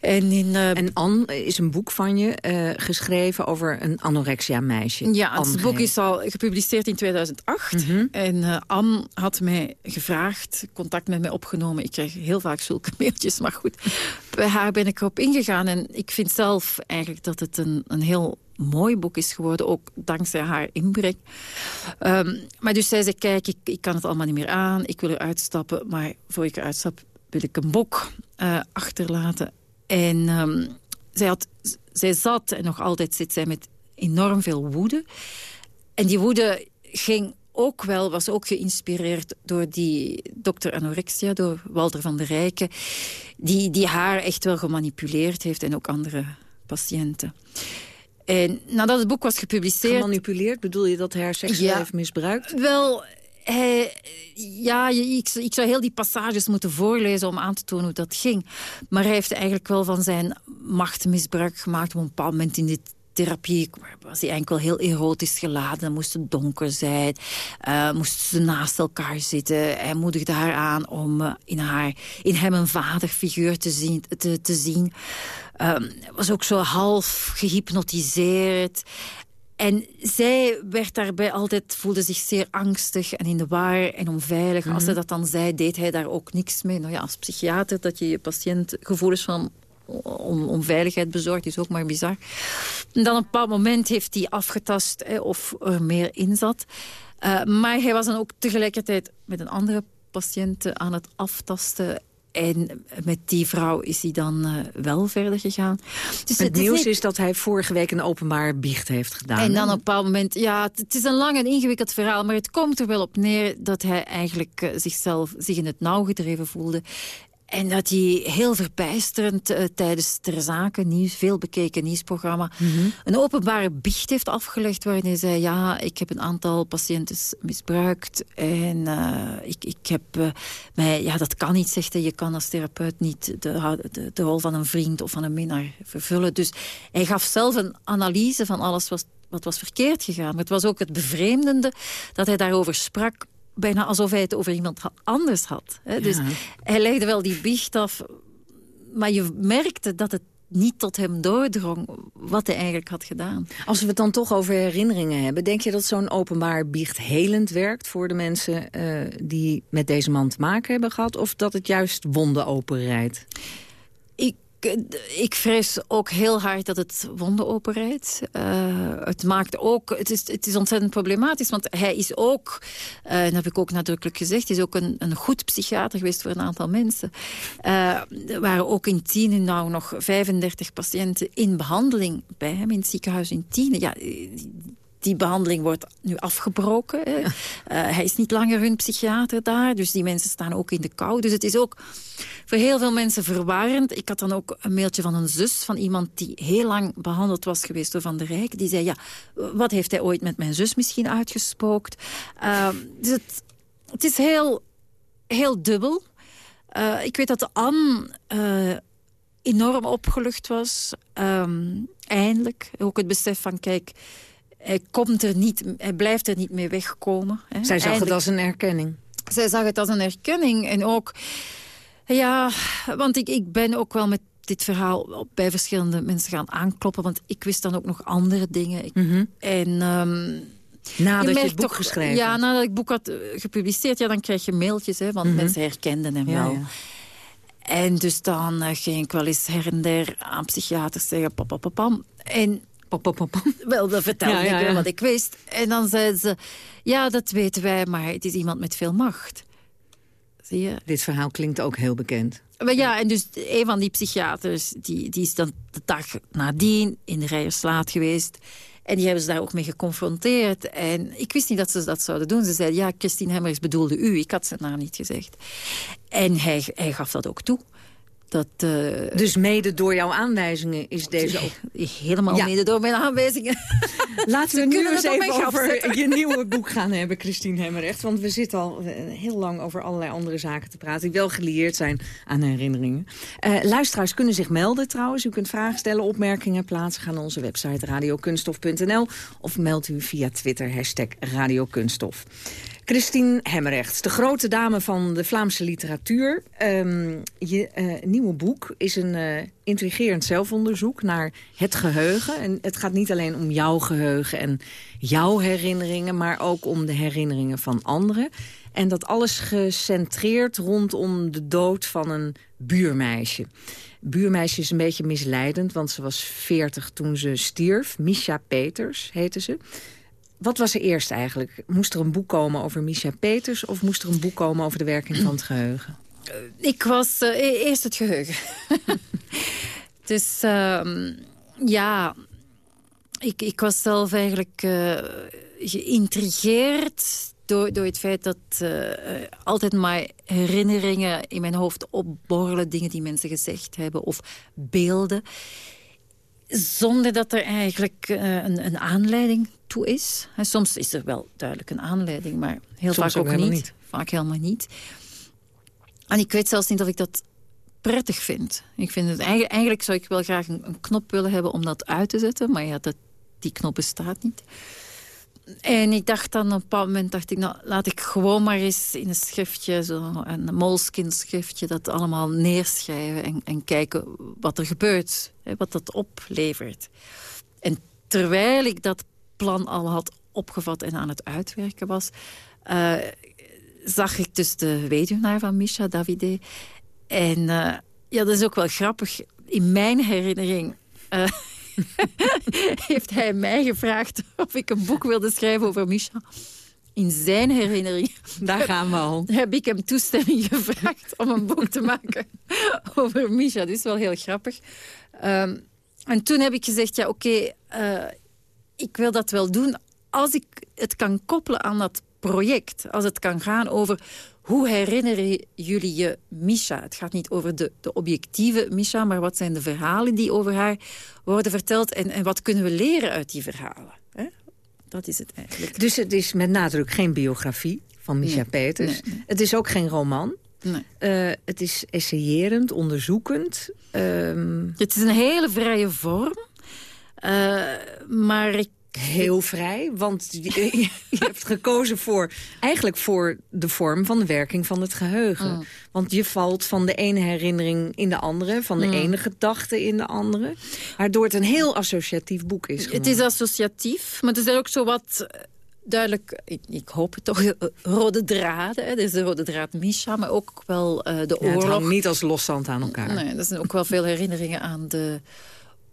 En in... eh, En Anne is een boek van je eh, geschreven over een anorexia-meisje. Ja, Anne het boek is al gepubliceerd in 2008. Mhm. En eh Anne had mij gevraagd, contact met mij opgenomen. Ik krijg heel vaak zulke mailtjes, maar goed. Bij haar ben ik erop ingegaan. En ik vind zelf eigenlijk dat het een, een heel mooi boek is geworden. Ook dankzij haar inbreng. Ehm, maar dus zij zei, kijk, ik, ik kan het allemaal niet meer aan. Ik wil eruit stappen. Maar voor ik eruit stap, wil ik een boek eh, achterlaten. En ehm, zij, had, zij zat, en nog altijd zit zij met enorm veel woede. En die woede ging ook wel, was ook geïnspireerd door die dokter anorexia, door Walter van der Rijken, die, die haar echt wel gemanipuleerd heeft en ook andere patiënten. En nadat het boek was gepubliceerd... Gemanipuleerd, bedoel je dat hij haar seksueel Ja. heeft misbruikt? Wel, ja, ik, ik zou heel die passages moeten voorlezen om aan te tonen hoe dat ging. Maar hij heeft eigenlijk wel van zijn macht misbruik gemaakt. Op een bepaald moment in de therapie was hij wel heel erotisch geladen. Dan moest het donker zijn, eh, moesten ze naast elkaar zitten. Hij moedigde haar aan om eh, in, haar, in hem een vaderfiguur te zien. Te, zien. Ehm, was ook zo half gehypnotiseerd. En zij werd daarbij altijd, voelde zich zeer angstig en in de war en onveilig. Als ze dat dan zei, deed hij daar ook niks mee. Nou ja, als psychiater, dat je je patiënt gevoelens van on- onveiligheid bezorgt, is ook maar bizar. En dan op een bepaald moment heeft hij afgetast hè, of er meer in zat. Eh, maar hij was dan ook tegelijkertijd met een andere patiënt aan het aftasten. En met die vrouw is hij dan eh, wel verder gegaan. Dus Het nieuws niet- is dat hij vorige week een openbaar biecht heeft gedaan. en dan op een bepaald moment, ja, het, het is een lang en ingewikkeld verhaal, maar het komt er wel op neer dat hij eigenlijk eh, zichzelf zich in het nauw gedreven voelde. En dat hij heel verbijsterend eh, tijdens Ter Zaken, nieuws, veel bekeken nieuwsprogramma, een openbare biecht heeft afgelegd waarin hij zei, ja, ik heb een aantal patiënten misbruikt en eh, ik, ik heb mij, ja, dat kan niet, zegt hij, je kan als therapeut niet de, de, de rol van een vriend of van een minnaar vervullen. Dus hij gaf zelf een analyse van alles wat, wat was verkeerd gegaan. Maar het was ook het bevreemdende dat hij daarover sprak bijna alsof hij het over iemand anders had. Hè? Dus hij legde wel die biecht af, maar je merkte dat het niet tot hem doordrong wat hij eigenlijk had gedaan. Als we het dan toch over herinneringen hebben... denk je dat zo'n openbaar biecht helend werkt voor de mensen... eh, die met deze man te maken hebben gehad... of dat het juist wonden openrijdt? Ik, ik vrees ook heel hard dat het wonden openrijdt. Eh, het maakt ook, het is, het is ontzettend problematisch, want hij is ook, eh, en dat heb ik ook nadrukkelijk gezegd, is ook een, een goed psychiater geweest voor een aantal mensen. Eh, er waren ook in Tiene nou nog 35 patiënten in behandeling bij hem in het ziekenhuis in Tiene. Ja, die behandeling wordt nu afgebroken. Eh, hij is niet langer hun psychiater daar, dus die mensen staan ook in de kou. Dus het is ook voor heel veel mensen verwarrend. Ik had dan ook een mailtje van een zus van iemand die heel lang behandeld was geweest door Van der Rijk. Die zei, ja, wat heeft hij ooit met mijn zus misschien uitgespookt? Uh, dus het, het is heel, heel dubbel. Uh, ik weet dat Anne uh, enorm opgelucht was. Um, eindelijk. Ook het besef van, kijk hij, komt er niet, hij blijft er niet mee wegkomen. Hè. Zij zag Eindelijk. het als een erkenning. Zij zag het als een erkenning. En ook, ja, want ik, ik ben ook wel met dit verhaal bij verschillende mensen gaan aankloppen. Want ik wist dan ook nog andere dingen. Mhm. En... Um, Nadat je, het boek geschreven Ja, nadat ik het boek had eh, gepubliceerd, ja, dan krijg je mailtjes. Hè, want mhm. mensen herkenden hem wel. Ja. En dus dan uh, ging ik wel eens her en der aan psychiaters zeggen... pam, En wel, dat vertelde ik wel wat ik wist. En dan zeiden ze, ja, dat weten wij, maar het is iemand met veel macht. Zie je? Dit verhaal klinkt ook heel bekend. Maar ja, en dus een van die psychiaters, die, die is dan de dag nadien in de Rijerslaat geweest. En die hebben ze daar ook mee geconfronteerd. En ik wist niet dat ze dat zouden doen. Ze zeiden, ja, Christine Hemmers bedoelde u. Ik had zijn naam niet gezegd. En hij, hij gaf dat ook toe. Dat, uh, dus mede door jouw aanwijzingen is deze ook... Helemaal mede door mijn aanwijzingen. Laten we nu eens even over je nieuwe boek gaan hebben, Christine Hemmerrecht. Want we zitten al eh, heel lang over allerlei andere zaken te praten... die wel gelieerd zijn aan herinneringen. Uh, luisteraars kunnen zich melden trouwens. U kunt vragen stellen, opmerkingen plaatsen. Ga naar onze website radiokunstof.nl of meld u via Twitter hashtag radiokunststof. Christine Hemmerrecht, de grote dame van de Vlaamse literatuur. Um, je uh, nieuwe boek is een uh, intrigerend zelfonderzoek naar het geheugen. En het gaat niet alleen om jouw geheugen en jouw herinneringen... maar ook om de herinneringen van anderen. En dat alles gecentreerd rondom de dood van een buurmeisje. Buurmeisje is een beetje misleidend, want ze was 40 toen ze stierf. Misha Peters heette ze. Wat was er eerst eigenlijk? Moest er een boek komen over Misha Peters... of moest er een boek komen over de werking van het geheugen? Eh, ik was uh, eerst het geheugen. dus uh, ja, ik, ik was zelf eigenlijk uh, geïntrigeerd... Door, door het feit dat altijd maar herinneringen in mijn hoofd opborrelen... dingen die mensen gezegd hebben of beelden zonder dat er eigenlijk een, een, aanleiding toe is. En soms is er wel duidelijk een aanleiding, maar heel vaak ook, niet. Vaak helemaal niet. En ik weet zelfs niet dat ik dat prettig vind. Ik vind het, eigenlijk, eigenlijk zou ik wel graag een, een, knop willen hebben om dat uit te zetten. Maar ja, dat, die knop bestaat niet. En ik dacht dan op een bepaald moment, dacht ik, nou, laat ik gewoon maar eens in een schriftje, zo een moleskin schriftje, dat allemaal neerschrijven en, en kijken wat er gebeurt. Hè, wat dat oplevert. En terwijl ik dat plan al had opgevat en aan het uitwerken was... Uh, zag ik dus de weduwnaar van Misha, Davide. En uh, ja, dat is ook wel grappig. In mijn herinnering... Uh, heeft hij mij gevraagd of ik een boek wilde schrijven over Misha. In zijn herinnering Daar gaan we al. heb ik hem toestemming gevraagd om een boek te maken over Misha. Dat is wel heel grappig. Um, en toen heb ik gezegd, ja oké, okay, uh, ik wil dat wel doen als ik het kan koppelen aan dat project. Als het kan gaan over hoe herinneren jullie je Misha? Het gaat niet over de, de objectieve Misha, maar wat zijn de verhalen die over haar worden verteld... en, en wat kunnen we leren uit die verhalen? Hè? Dat is het eigenlijk. Dus het is met nadruk geen biografie van Misha Peters. Het is ook geen roman. Nee. Uh, het is essayerend, onderzoekend. Um... Het is een hele vrije vorm. Uh, maar ik heel vrij, want je, hebt gekozen voor, eigenlijk voor de vorm van de werking van het geheugen. Mm. Want je valt van de ene herinnering in de andere, van de mm. ene gedachte in de andere. Waardoor het een heel associatief boek is. Het is associatief, maar het is ook zo wat eh, duidelijk, ik, ik, hoop het toch, eh, rode draden. Hè. is de rode draad Misha, maar ook wel uh, de ja, oorlog. niet als loszand aan elkaar. Nee, er zijn ook wel veel herinneringen aan de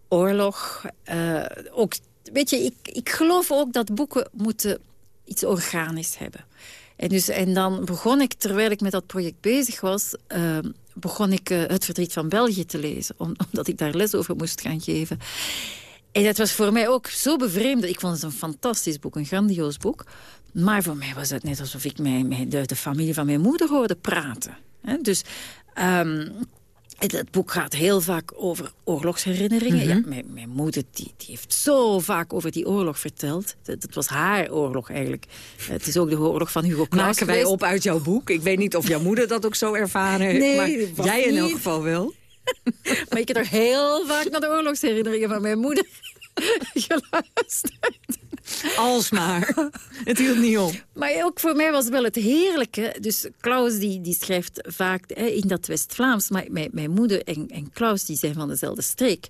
oorlog. Uh, ook weet je, ik, ik geloof ook dat boeken moeten iets organisch hebben. En, dus, en dan begon ik, terwijl ik met dat project bezig was... Uh, begon ik uh, Het Verdriet van België te lezen. omdat ik daar les over moest gaan geven. En dat was voor mij ook zo bevreemd. Ik vond het een fantastisch boek, een grandioos boek. Maar voor mij was het net alsof ik mijn, de, de familie van mijn moeder hoorde praten. Dus um, het boek gaat heel vaak over oorlogsherinneringen. Mhm. ja, mijn, mijn, moeder die, die, heeft zo vaak over die oorlog verteld. Dat, was haar oorlog eigenlijk. Het is ook de oorlog van Hugo Claus Maken wij op uit jouw boek? Ik weet niet of jouw moeder dat ook zo ervaren heeft. Nee, maar jij in elk geval wel. maar ik heb er heel vaak naar de oorlogsherinneringen van mijn moeder geluisterd. Alsmaar. het hield niet op. Maar ook voor mij was het wel het heerlijke. Dus Klaus die, die schrijft vaak hè, in dat West-Vlaams. Maar mijn, mijn moeder en, en Klaus die zijn van dezelfde streek.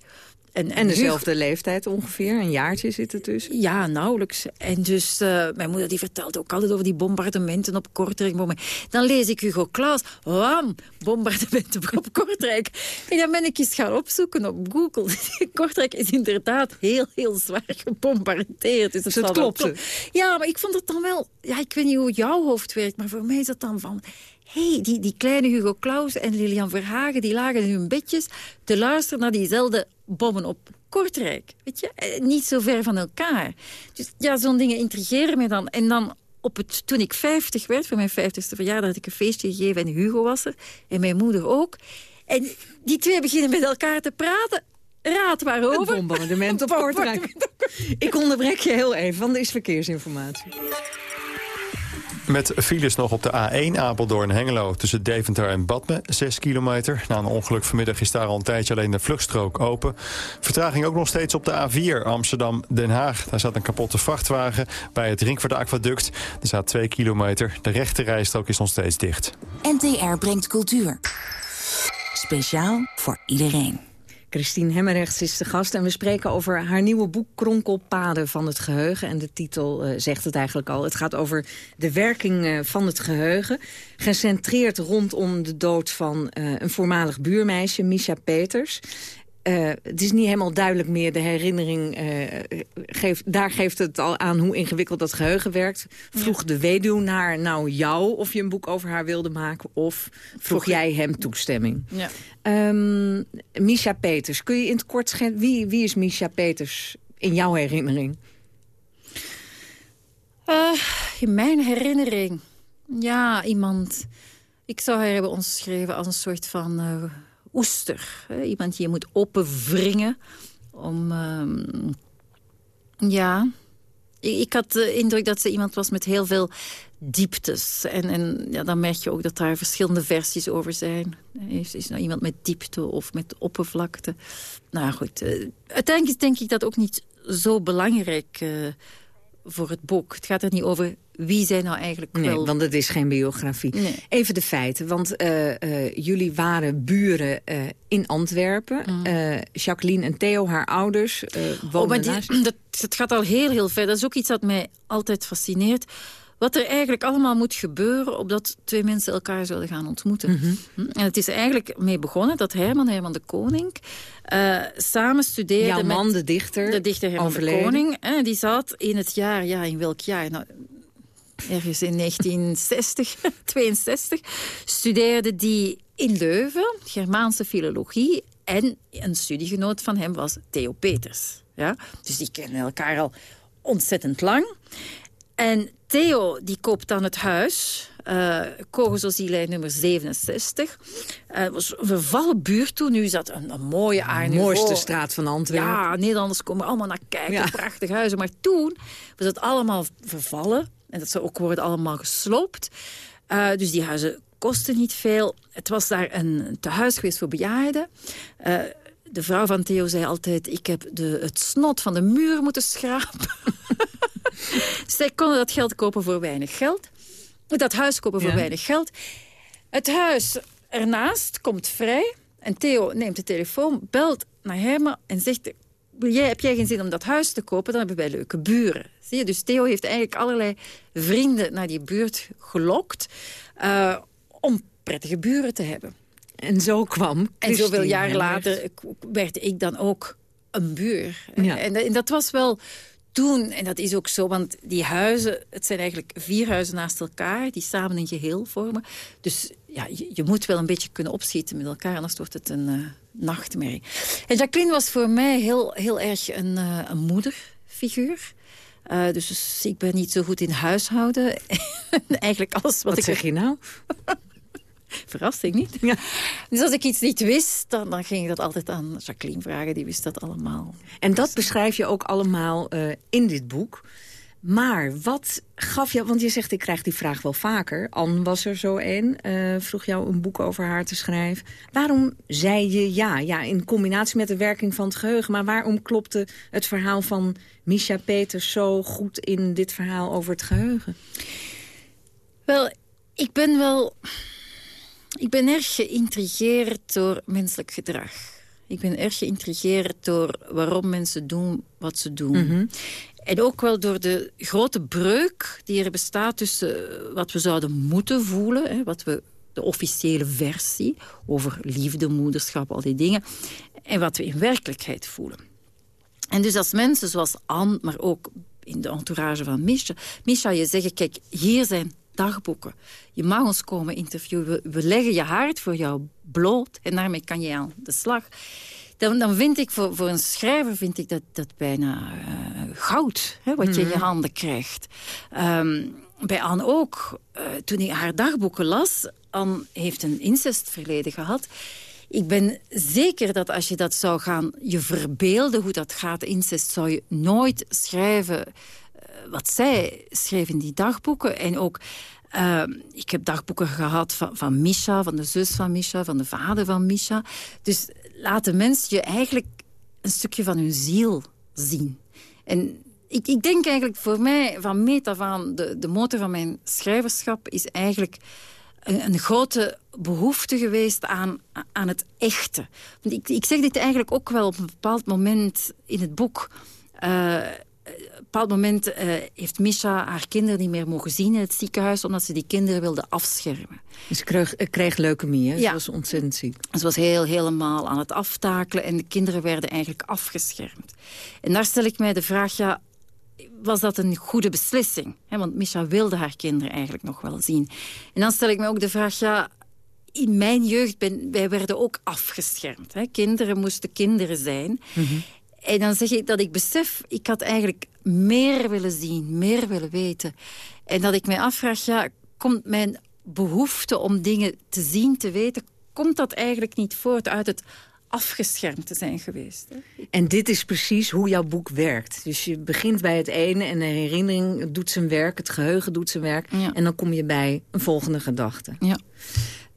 En, en, dezelfde leeftijd ongeveer, een jaartje zit er tussen? Ja, nauwelijks. En dus uh, mijn moeder die vertelt ook altijd over die bombardementen op Kortrijk. Dan lees ik Hugo Claus, wam, bombardementen op Kortrijk. En dan ben ik eens gaan opzoeken op Google. Kortrijk is inderdaad heel, heel zwaar gebombardeerd. Dus, dus het klopt. Ja, maar ik vond het dan wel... Ja, ik weet niet hoe jouw hoofd werkt, maar voor mij is dat dan van hey, die, die kleine Hugo Claus en Lilian Verhagen... die lagen in hun bedjes te luisteren naar diezelfde bommen op Kortrijk. Weet je? Eh, niet zo ver van elkaar. Dus ja, zo'n dingen intrigeren me dan. En dan op het, toen ik 50 werd, voor mijn 50ste verjaardag... had ik een feestje gegeven en Hugo was er. En mijn moeder ook. En die twee beginnen met elkaar te praten. Raad waarover. Het bombardement op Kortrijk. ik onderbrek je heel even, want er is verkeersinformatie. Met files nog op de A1 Apeldoorn-Hengelo tussen Deventer en Badme, 6 kilometer. Na een ongeluk vanmiddag is daar al een tijdje alleen de vluchtstrook open. Vertraging ook nog steeds op de A4 Amsterdam-Den Haag. Daar staat een kapotte vrachtwagen bij het Ringvaart Aquaduct. Er staat 2 kilometer. De rechte rijstrook is nog steeds dicht. NTR brengt cultuur. Speciaal voor iedereen. Christine Hemmerrechts is de gast en we spreken over haar nieuwe boek Kronkelpaden van het geheugen. En de titel uh, zegt het eigenlijk al. Het gaat over de werking uh, van het geheugen. Gecentreerd rondom de dood van uh, een voormalig buurmeisje, Misha Peters. Uh, het is niet helemaal duidelijk meer, de herinnering... Uh, geeft, daar geeft het al aan hoe ingewikkeld dat geheugen werkt. Vroeg de naar nou jou of je een boek over haar wilde maken... of vroeg, vroeg jij hem toestemming. Ja. Um, Misha Peters, kun je in het kort schetsen... Wie, wie is Misha Peters in jouw herinnering? Uh, in mijn herinnering? Ja, iemand... Ik zou haar hebben omschreven als een soort van oester. Iemand die je moet openwringen om... Um, ja, ik, had de indruk dat ze iemand was met heel veel dieptes. En, en ja, dan merk je ook dat daar verschillende versies over zijn. Is, is nou iemand met diepte of met oppervlakte? Nou goed, uh, uiteindelijk denk ik dat ook niet zo belangrijk... Uh, voor het boek. Het gaat er niet over wie zijn nou eigenlijk nee, wel... want het is geen biografie. Nee. Even de feiten, want uh, uh, jullie waren buren uh, in Antwerpen. Mm. Jacqueline en Theo, haar ouders, woonden oh, maar die, dat, Het gaat al heel, heel ver. Dat is ook iets dat mij altijd fascineert wat er eigenlijk allemaal moet gebeuren... opdat twee mensen elkaar zullen gaan ontmoeten. Mm -hmm. En het is eigenlijk mee begonnen dat Herman, Herman de Koning... Samen studeerde Jouw man, met de dichter, de dichter Herman overleden. de Koning. Die zat in het jaar, ja, in welk jaar? Nou, ergens in 1960, 62, studeerde die in Leuven, Germaanse filologie. En een studiegenoot van hem was Theo Peters. Ja? Dus die kennen elkaar al ontzettend lang. En Theo die koopt dan het huis, uh, Kogelsosielijn nummer 67. Het uh, was een vervallen buurt toen. Nu is dat een, een mooie aardige... Mooiste straat van Antwerpen. Ja, Nederlanders komen allemaal naar kijken. Ja. Prachtige huizen. Maar toen was het allemaal vervallen. En dat zou ook worden allemaal gesloopt. Uh, dus die huizen kosten niet veel. Het was daar een tehuis geweest voor bejaarden. Uh, de vrouw van Theo zei altijd... ik heb de, het snot van de muur moeten schrapen. Zij konden dat geld kopen voor weinig geld. Dat huis kopen voor ja. weinig geld. Het huis ernaast komt vrij. En Theo neemt de telefoon, belt naar Herman en zegt... Jij, heb jij geen zin om dat huis te kopen? Dan hebben wij leuke buren. Zie je? Dus Theo heeft eigenlijk allerlei vrienden naar die buurt gelokt... Uh, om prettige buren te hebben. En zo kwam En zoveel jaar later werd ik dan ook een buur. Ja. En, en dat was wel toen, en dat is ook zo, want die huizen... het zijn eigenlijk vier huizen naast elkaar... die samen een geheel vormen. Dus ja, je, je moet wel een beetje kunnen opschieten met elkaar... anders wordt het een uh, nachtmerrie. En Jacqueline was voor mij heel, heel erg een, uh, een moederfiguur. Uh, dus, dus ik ben niet zo goed in huishouden. eigenlijk alles wat, wat ik... zeg je nou? Verrassing niet? Ja. Dus als ik iets niet wist, dan, dan ging ik dat altijd aan Jacqueline vragen. Die wist dat allemaal. En dat beschrijf je ook allemaal uh, in dit boek. Maar wat gaf jou... Want je zegt, ik krijg die vraag wel vaker. Anne was er zo een. Uh, vroeg jou een boek over haar te schrijven. Waarom zei je ja? Ja, in combinatie met de werking van het geheugen. Maar waarom klopte het verhaal van Misha Peters zo goed in dit verhaal over het geheugen? Wel, ik ben wel... Ik ben erg geïntrigeerd door menselijk gedrag. Ik ben erg geïntrigeerd door waarom mensen doen wat ze doen. Mhm. En ook wel door de grote breuk die er bestaat tussen wat we zouden moeten voelen... Hè, wat we de officiële versie over liefde, moederschap, al die dingen... en wat we in werkelijkheid voelen. En dus als mensen zoals Anne, maar ook in de entourage van Misha... Misha, je zeggen, kijk, hier zijn dagboeken. Je mag ons komen interviewen. We, leggen je hart voor jou bloot en daarmee kan je aan de slag. Dan, dan vind ik, voor, voor een schrijver vind ik dat, dat bijna uh, goud, hè, wat je in je mhm. handen krijgt. Um, bij Anne ook, uh, toen ik haar dagboeken las... Anne heeft een incestverleden gehad... Ik ben zeker dat als je dat zou gaan je verbeelden hoe dat gaat, incest, zou je nooit schrijven wat zij schreef in die dagboeken. En ook, uh, ik heb dagboeken gehad van, van Misha, van de zus van Misha, van de vader van Misha. Dus laten mensen je eigenlijk een stukje van hun ziel zien. En ik, ik denk eigenlijk voor mij, van meet af aan, de, de motor van mijn schrijverschap is eigenlijk een, een grote behoefte geweest aan, aan het echte. Ik, ik zeg dit eigenlijk ook wel op een bepaald moment in het boek. Uh, een bepaald moment uh, heeft Misha haar kinderen niet meer mogen zien in het ziekenhuis... omdat ze die kinderen wilde afschermen. Ze kreeg, eh, kreeg leukemie, hè? Ze was ontzettend ziek. Ze was heel, helemaal aan het aftakelen en de kinderen werden eigenlijk afgeschermd. En daar stel ik mij de vraag, ja, was dat een goede beslissing? want Misha wilde haar kinderen eigenlijk nog wel zien. En dan stel ik me ook de vraag, ja, in mijn jeugd, ben, wij werden ook afgeschermd. Hè? Kinderen moesten kinderen zijn. Mm en dan zeg ik dat ik besef, ik had eigenlijk meer willen zien, meer willen weten. En dat ik mij afvraag, ja, komt mijn behoefte om dingen te zien, te weten... komt dat eigenlijk niet voort uit het afgeschermd te zijn geweest. Hè? En dit is precies hoe jouw boek werkt. Dus je begint bij het ene en de herinnering doet zijn werk... het geheugen doet zijn werk en dan kom je bij een volgende gedachte. Ja.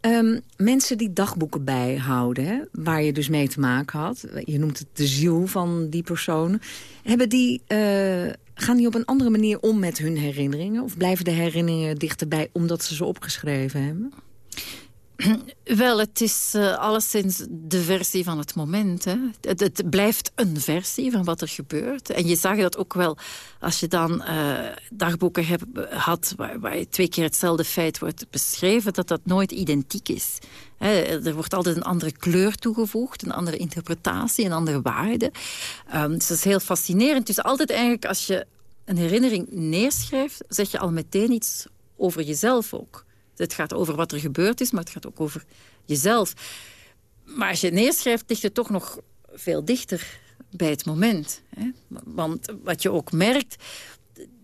Um, mensen die dagboeken bijhouden, hè, waar je dus mee te maken had... je noemt het de ziel van die persoon... Hebben die, uh, gaan die op een andere manier om met hun herinneringen? Of blijven de herinneringen dichterbij omdat ze ze opgeschreven hebben? Wel, het is uh, alleszins de versie van het moment. Hè. Het, het, blijft een versie van wat er gebeurt. En je zag dat ook wel als je dan uh, dagboeken hebt, had... Waar, waar, twee keer hetzelfde feit wordt beschreven... dat dat nooit identiek is. er wordt altijd een andere kleur toegevoegd, een andere interpretatie, een andere waarde. Um, dus dat is heel fascinerend. Dus altijd eigenlijk als je een herinnering neerschrijft... zeg je al meteen iets over jezelf ook. Het gaat over wat er gebeurd is, maar het gaat ook over jezelf. Maar als je het neerschrijft, ligt het toch nog veel dichter bij het moment. Hè? Want wat je ook merkt,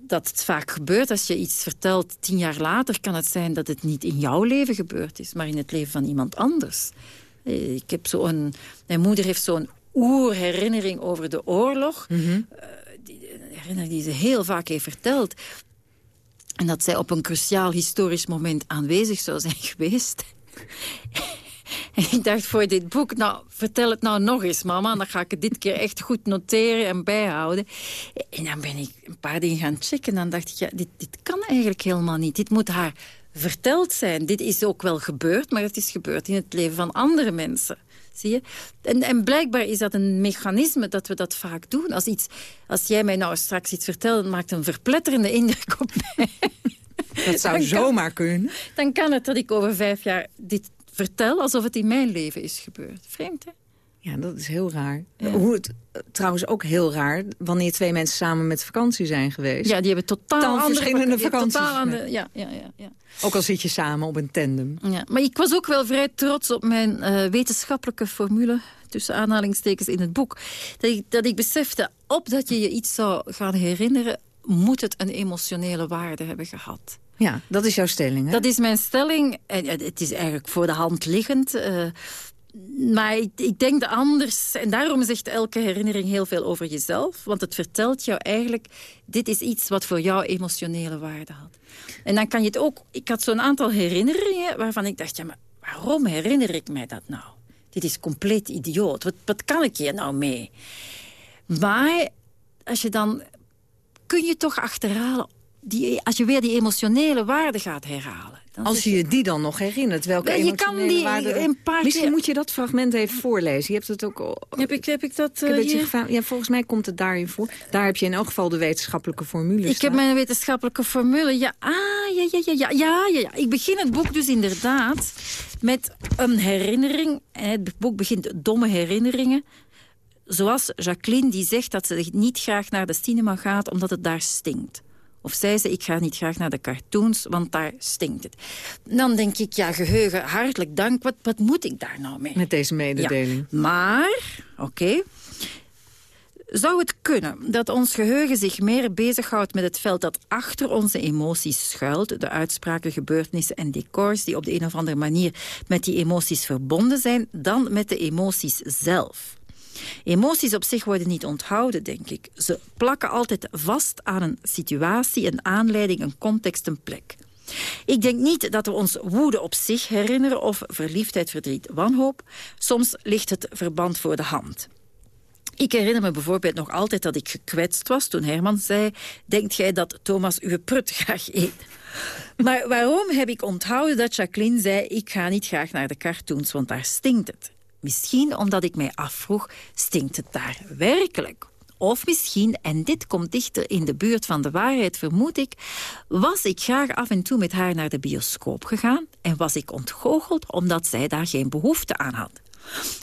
dat het vaak gebeurt als je iets vertelt tien jaar later... kan het zijn dat het niet in jouw leven gebeurd is, maar in het leven van iemand anders. Ik heb zo'n, mijn moeder heeft zo'n oerherinnering over de oorlog. Mm -hmm. die, herinnering die ze heel vaak heeft verteld. En dat zij op een cruciaal historisch moment aanwezig zou zijn geweest. en ik dacht voor dit boek, nou, vertel het nou nog eens, mama. Dan ga ik het dit keer echt goed noteren en bijhouden. En dan ben ik een paar dingen gaan checken. En dan dacht ik, ja, dit, dit kan eigenlijk helemaal niet. Dit moet haar verteld zijn. Dit is ook wel gebeurd, maar het is gebeurd in het leven van andere mensen. Zie je? En, en blijkbaar is dat een mechanisme dat we dat vaak doen. Als, iets, als jij mij nou straks iets vertelt, maakt een verpletterende indruk op mij. Dat zou zomaar kunnen. Dan kan het dat ik over vijf jaar dit vertel alsof het in mijn leven is gebeurd. Vreemd, hè? Ja, dat is heel raar. Hoe het trouwens ook heel raar wanneer twee mensen samen met vakantie zijn geweest. Ja, die hebben totaal, andere, verschillende vakanties. Totaal ja, ja, ja, ja. Ook al zit je samen op een tandem. Ja, maar ik was ook wel vrij trots op mijn uh, wetenschappelijke formule tussen aanhalingstekens in het boek. Dat ik, dat ik besefte, opdat je je iets zou gaan herinneren... moet het een emotionele waarde hebben gehad. Ja, dat is jouw stelling, hè? Dat is mijn stelling. En het is eigenlijk voor de hand liggend. Uh, maar ik, denk dat anders... En daarom zegt elke herinnering heel veel over jezelf. Want het vertelt jou eigenlijk... Dit is iets wat voor jou emotionele waarde had. En dan kan je het ook... Ik had zo'n aantal herinneringen waarvan ik dacht... Ja, maar waarom herinner ik mij dat nou? Dit is compleet idioot. Wat, wat kan ik hier nou mee? Maar als je dan... Kun je toch achterhalen... Die, als je weer die emotionele waarde gaat herhalen als je je die dan nog herinnert, welke je kan die waarde... Een paar Misschien moet je dat fragment even voorlezen. Je hebt het ook... Al... Heb ik, heb ik dat uh, Ja, volgens mij komt het daarin voor. Daar heb je in elk geval de wetenschappelijke formule Ik heb mijn wetenschappelijke formule. Ja, ah, ja, ja, ja, ja, ja, ja. Ik begin het boek dus inderdaad met een herinnering. Het boek begint domme herinneringen. Zoals Jacqueline die zegt dat ze niet graag naar de cinema gaat omdat het daar stinkt. Of zei ze, ik ga niet graag naar de cartoons, want daar stinkt het. Dan denk ik, ja, geheugen, hartelijk dank. Wat, wat moet ik daar nou mee? Met deze mededeling. Maar, oké... Zou het kunnen dat ons geheugen zich meer bezighoudt met het veld dat achter onze emoties schuilt, de uitspraken, gebeurtenissen en decors die op de een of andere manier met die emoties verbonden zijn, dan met de emoties zelf? Emoties op zich worden niet onthouden, denk ik. Ze plakken altijd vast aan een situatie, een aanleiding, een context, een plek. Ik denk niet dat we ons woede op zich herinneren of verliefdheid, verdriet, wanhoop. Soms ligt het verband voor de hand. Ik herinner me bijvoorbeeld nog altijd dat ik gekwetst was toen Herman zei... denkt jij dat Thomas uw prut graag eet? Maar waarom heb ik onthouden dat Jacqueline zei... ik ga niet graag naar de cartoons, want daar stinkt het? Misschien omdat ik mij afvroeg, stinkt het daar werkelijk? Of misschien, en dit komt dichter in de buurt van de waarheid, vermoed ik... was ik graag af en toe met haar naar de bioscoop gegaan... en was ik ontgoocheld omdat zij daar geen behoefte aan had.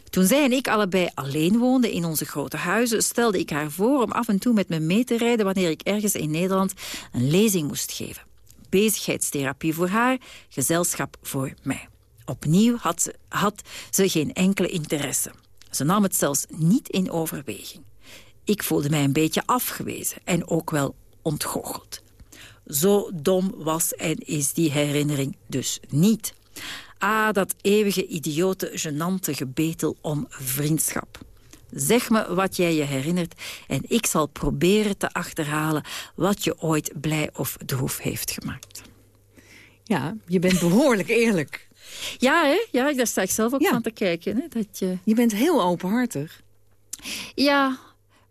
Toen zij en ik allebei alleen woonden in onze grote huizen... stelde ik haar voor om af en toe met me mee te rijden... wanneer ik ergens in Nederland een lezing moest geven. Bezigheidstherapie voor haar, gezelschap voor mij. Opnieuw had ze, had ze geen enkele interesse. Ze nam het zelfs niet in overweging. Ik voelde mij een beetje afgewezen en ook wel ontgoocheld. Zo dom was en is die herinnering dus niet. Ah, dat eeuwige idiote, genante gebetel om vriendschap. Zeg me wat jij je herinnert en ik zal proberen te achterhalen... wat je ooit blij of droef heeft gemaakt. Ja, je bent behoorlijk eerlijk. Ja, hè? ja daar sta ik zelf ook van te kijken. Hè? Dat je... je bent heel openhartig. Ja,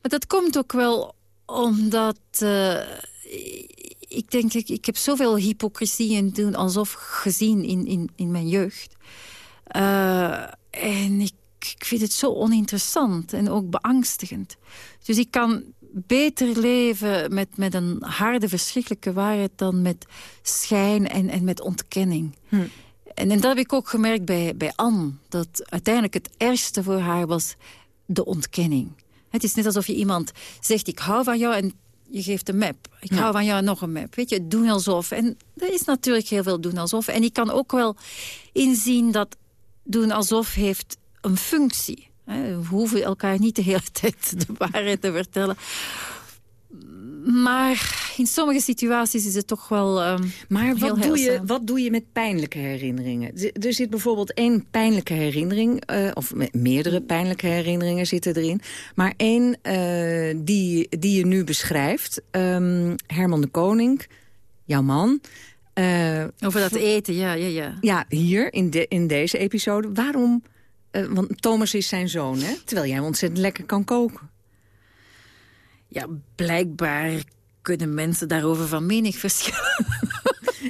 maar dat komt ook wel omdat... Uh, ik denk, ik, ik heb zoveel hypocrisie en doen alsof gezien in, in, in mijn jeugd. Uh, en ik, ik vind het zo oninteressant en ook beangstigend. Dus ik kan beter leven met, met een harde, verschrikkelijke waarheid... dan met schijn en, en met ontkenning. Hm. En, en dat heb ik ook gemerkt bij, bij Anne. Dat uiteindelijk het ergste voor haar was de ontkenning. Het is net alsof je iemand zegt, ik hou van jou... en je geeft een map. Ik hou van jou nog een map. Weet je, doen alsof. En er is natuurlijk heel veel doen alsof. En ik kan ook wel inzien dat doen alsof heeft een functie. We hoeven elkaar niet de hele tijd de waarheid te vertellen. Maar in sommige situaties is het toch wel um, Maar wat doe, je, wat doe je met pijnlijke herinneringen? Er zit bijvoorbeeld één pijnlijke herinnering... Uh, of meerdere pijnlijke herinneringen zitten erin. Maar één uh, die, die je nu beschrijft. Um, Herman de Koning, jouw man... Uh, Over dat eten, ja, ja, ja. Ja, hier in, de, in deze episode. Waarom... want Thomas is zijn zoon, hè? Terwijl jij ontzettend lekker kan koken ja, blijkbaar kunnen mensen daarover van mening verschillen.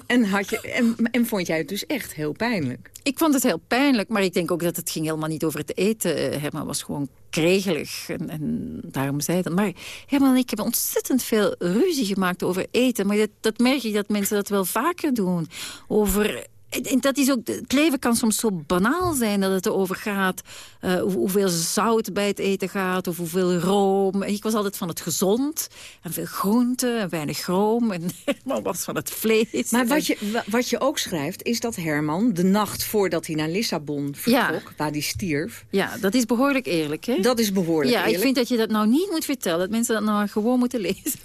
En, had je, en, en, vond jij het dus echt heel pijnlijk? Ik vond het heel pijnlijk, maar ik denk ook dat het ging helemaal niet over het eten. Herman was gewoon kregelig en, en daarom zei dat. Maar Herman en ik hebben ontzettend veel ruzie gemaakt over eten. Maar dat, dat merk ik dat mensen dat wel vaker doen. Over en dat is ook, het leven kan soms zo banaal zijn dat het erover gaat. Uh, hoeveel zout bij het eten gaat of hoeveel room. Ik was altijd van het gezond. En veel groente en weinig room. En Herman was van het vlees. Maar wat je, wat je ook schrijft is dat Herman de nacht voordat hij naar Lissabon vertrok... waar hij stierf... Ja, dat is behoorlijk eerlijk. Hè? Dat is behoorlijk ja, eerlijk. ik vind dat je dat nou niet moet vertellen. Dat mensen dat nou gewoon moeten lezen.